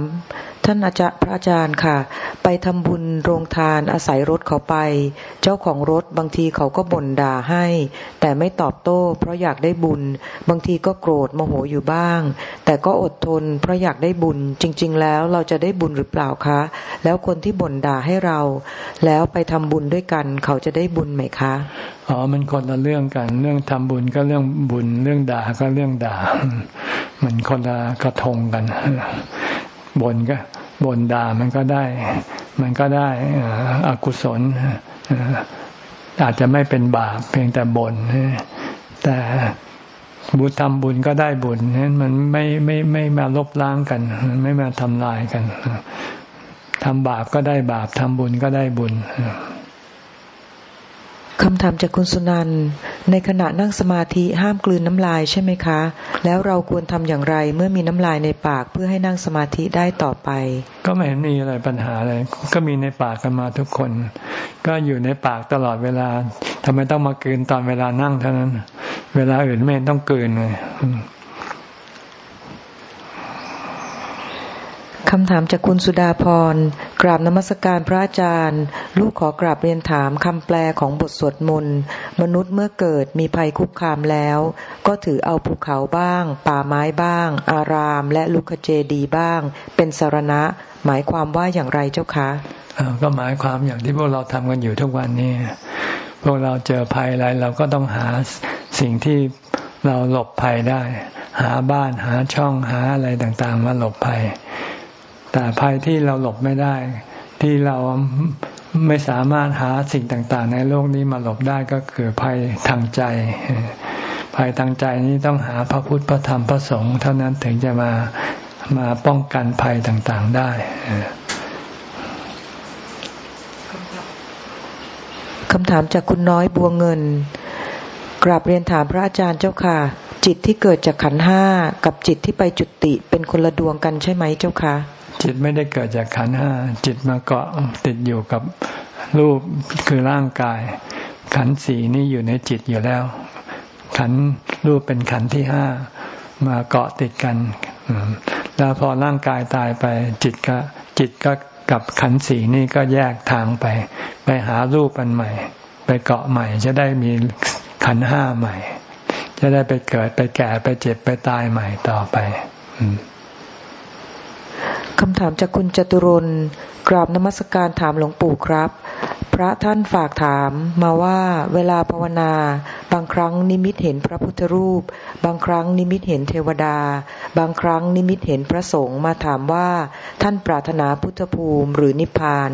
ท่านอาจารย์พระอาจารย์ค่ะ ไปทำบุญโรงทานอาศัยรถเขาไป เจ้าของรถบางทีเขาก็บ่นด่าให้ แต่ไม่ตอบโต้ เพราะอยากได้บุญ บางทีก็โกรธโมโหอยู่บ้าง แต่ก็อดทน เพราะอยากได้บุญ จริง ๆ แล้วเราจะได้บุญหรือเปล่าคะ แล้วคนที่บ่นด่าให้เรา แล้วไปทำบุญด้วยกัน เขาจะได้บุญไหมคะอ๋อมันคนละเรื่องกัน เรื่องทำบุญก็เรื่องบุญ เรื่องด่าก็เรื่องด่า มันคนละกระทงกัน บ่นก็บ่นด่ามันก็ได้ มันก็ได้อกุศลอาจจะไม่เป็นบาปเพียงแต่บน่นแต่บุญทำบุญก็ได้บุญนั้นมันไม่ไม่ไม่มาลบล้างกัน ไม่มาทำลายกันทำบาปก็ได้บาปทำบุญก็ได้บุญ คำถามจากคุณสุนันในขณะนั่งสมาธิห้ามกลืนน้ำลายใช่ไหมคะ แล้วเราควรทำอย่างไรเมื่อมีน้ำลายในปากเพื่อให้นั่งสมาธิได้ต่อไป ก็ไม่เห็นมีอะไรปัญหาเลยก็มีในปากกันมาทุกคน ก็อยู่ในปากตลอดเวลาทำไมต้องมากลืนตอนเวลานั่งเท่านั้น เวลาอื่นไม่ต้องกลืนเลย คำถามจากคุณสุดาพร กราบนมัสการพระอาจารย์ ลูกขอกราบเรียนถามคำแปลของบทสวดมนต์มนุษย์เมื่อเกิดมีภัยคุกคามแล้ว ก็ถือเอาภูเขาบ้าง ป่าไม้บ้าง อาราม และลุกเจดีบ้าง เป็นสารณะ หมายความว่าอย่างไรเจ้าคะก็หมายความอย่างที่พวกเราทำกันอยู่ทุกวันนี้พวกเราเจอภัยอะไรเราก็ต้องหาสิ่งที่เราหลบภัยได้ หาบ้านหาช่องหาอะไรต่างๆ มาหลบภัย แต่ภัยที่เราหลบไม่ได้ ที่เราไม่สามารถหาสิ่งต่างๆ ในโลกนี้มาหลบได้ก็คือภัยทางใจ ภัยทางใจนี้ต้องหาพระพุทธพระธรรมพระสงฆ์เท่านั้นถึงจะมามาป้องกันภัยต่างๆได้คำถามจากคุณน้อยบัวเงิน กราบเรียนถามพระอาจารย์เจ้าค่ะ จิตที่เกิดจากขันห้ากับจิตที่ไปจุติเป็นคนละดวงกันใช่ไหมเจ้าค่ะ จิตไม่ได้เกิดจากขันห้าจิตมาเกาะติดอยู่กับรูปคือร่างกาย ขันสีนี่อยู่ในจิตอยู่แล้ว ขันรูปเป็นขันที่ห้ามาเกาะติดกันแล้วพอร่างกายตายไป จิตก็จิตก็กับขันสีนี่ก็แยกทางไป ไปหารูปอันใหม่ ไปเกาะใหม่ จะได้มีขันห้าใหม่ จะได้ไปเกิดไปแก่ไปเจ็บไปตายใหม่ต่อไป อืม คำถามจากคุณจตุรนกราบนมัสการถามหลวงปู่ครับ พระท่านฝากถามมาว่าเวลาภาวนา บางครั้งนิมิตเห็นพระพุทธรูป บางครั้งนิมิตเห็นเทวดา บางครั้งนิมิตเห็นพระสงฆ์มาถามว่าท่านปรารถนาพุทธภูมิหรือนิพพาน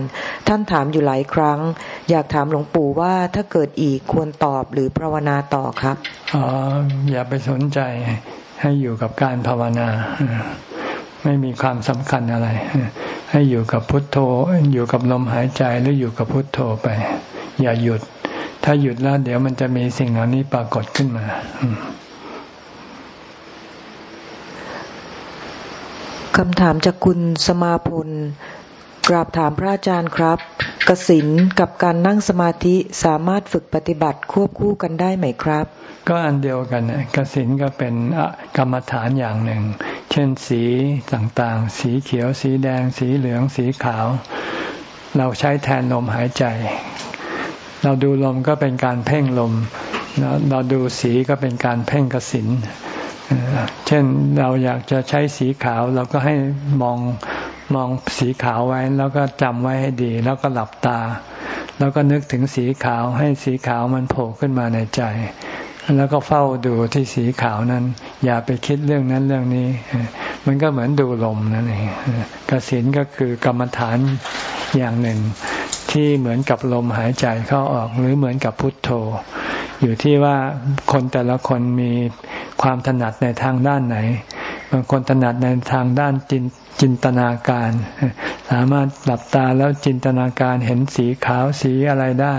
ท่านถามอยู่หลายครั้ง อยากถามหลวงปู่ว่าถ้าเกิดอีกควรตอบหรือภาวนาต่อครับอ๋ออย่าไปสนใจให้อยู่กับการภาวนา ไม่มีความสำคัญอะไร ให้อยู่กับพุทโธ อยู่กับลมหายใจหรืออยู่กับพุทโธไป อย่าหยุด ถ้าหยุดแล้วเดี๋ยวมันจะมีสิ่งเหล่านี้ปรากฏขึ้นมาคำถามจากคุณสมาพล กราบถามพระอาจารย์ครับ กสินกับการนั่งสมาธิสามารถฝึกปฏิบัติควบคู่กันได้ไหมครับ ก็อันเดียวกันกสินก็เป็นกรรมฐานอย่างหนึ่ง เช่นสีต่างๆ สีเขียว สีแดง สีเหลือง สีขาว เราใช้แทนลมหายใจ เราดูลมก็เป็นการเพ่งลม เราดูสีก็เป็นการเพ่งกสินเช่นเราอยากจะใช้สีขาวเราก็ให้มอง มองสีขาวไว้แล้วก็จำไว้ให้ดี แล้วก็หลับตา แล้วก็นึกถึงสีขาวให้สีขาวมันโผล่ขึ้นมาในใจ แล้วก็เฝ้าดูที่สีขาวนั้น อย่าไปคิดเรื่องนั้นเรื่องนี้ มันก็เหมือนดูลมนั่นเองกสินก็คือกรรมฐานอย่างหนึ่ง ที่เหมือนกับลมหายใจเข้าออกหรือเหมือนกับพุทโธ อยู่ที่ว่าคนแต่ละคนมีความถนัดในทางด้านไหน บางคนถนัดในทางด้านจินจินตนาการ สามารถหลับตาแล้วจินตนาการเห็นสีขาวสีอะไรได้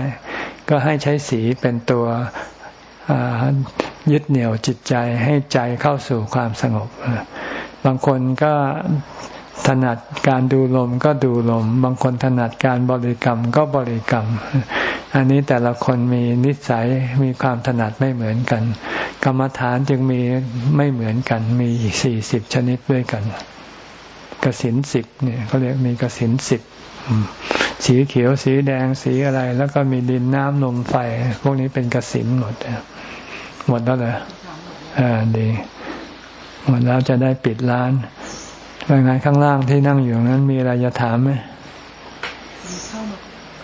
ก็ให้ใช้สีเป็นตัวยึดเหนี่ยวจิตใจให้ใจเข้าสู่ความสงบบางคนก็ ถนัดการดูลมก็ดูลม บางคนถนัดการบริกรรมก็บริกรรม อันนี้แต่ละคนมีนิสัยมีความถนัดไม่เหมือนกัน กรรมฐานจึงมีไม่เหมือนกัน มีสี่สิบชนิดด้วยกันกสินสิบเนี่ยเขาเรียกมีกสินสิบสีเขียวสีแดงสีอะไร แล้วก็มีดินน้ำลมไฟ พวกนี้เป็นกสินหมดหมดแล้วเหรออ่าดีหมดแล้วจะได้ปิดร้าน ยงานข้างล่างที่นั่งอยู่นั้นมีอะไรจะถามไหม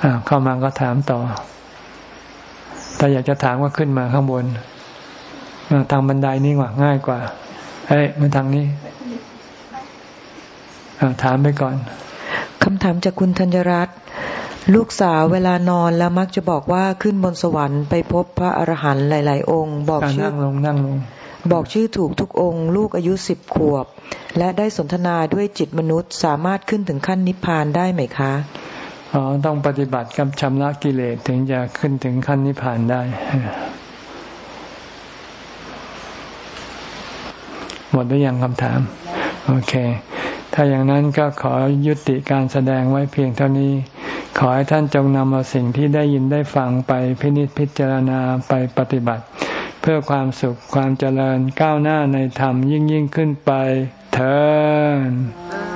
อ่าเข้ามาก็ถามต่อถ้าอยากจะถามก็ขึ้นมาข้างบนทางบันไดนี่กว่าง่ายกว่า เฮ้ยมาทางนี้ถามไปก่อนคำถามจากคุณธัญรัตน์ลูกสาวเวลานอนแล้วมักจะบอกว่าขึ้นบนสวรรค์ไปพบพระอรหันต์หลาย ๆ องค์ บอกชื่อนั่งลงนั่งลง บอกชื่อถูกทุกองค์ ลูกอายุสิบขวบ และได้สนทนาด้วยจิตมนุษย์สามารถขึ้นถึงขั้นนิพพานได้ไหมคะอ๋อต้องปฏิบัติกับชำระกิเลสถึงจะขึ้นถึงขั้นนิพพานได้ หมดหรือยังคำถาม โอเค ถ้าอย่างนั้นก็ขอยุติการแสดงไว้เพียงเท่านี้ ขอให้ท่านจงนำเอาสิ่งที่ได้ยินได้ฟังไปพินิจพิจารณาไปปฏิบัติ พื่อความสุขความเจริญก้าวหน้าในธรรมยิ่งยิ่งขึ้นไปเถิด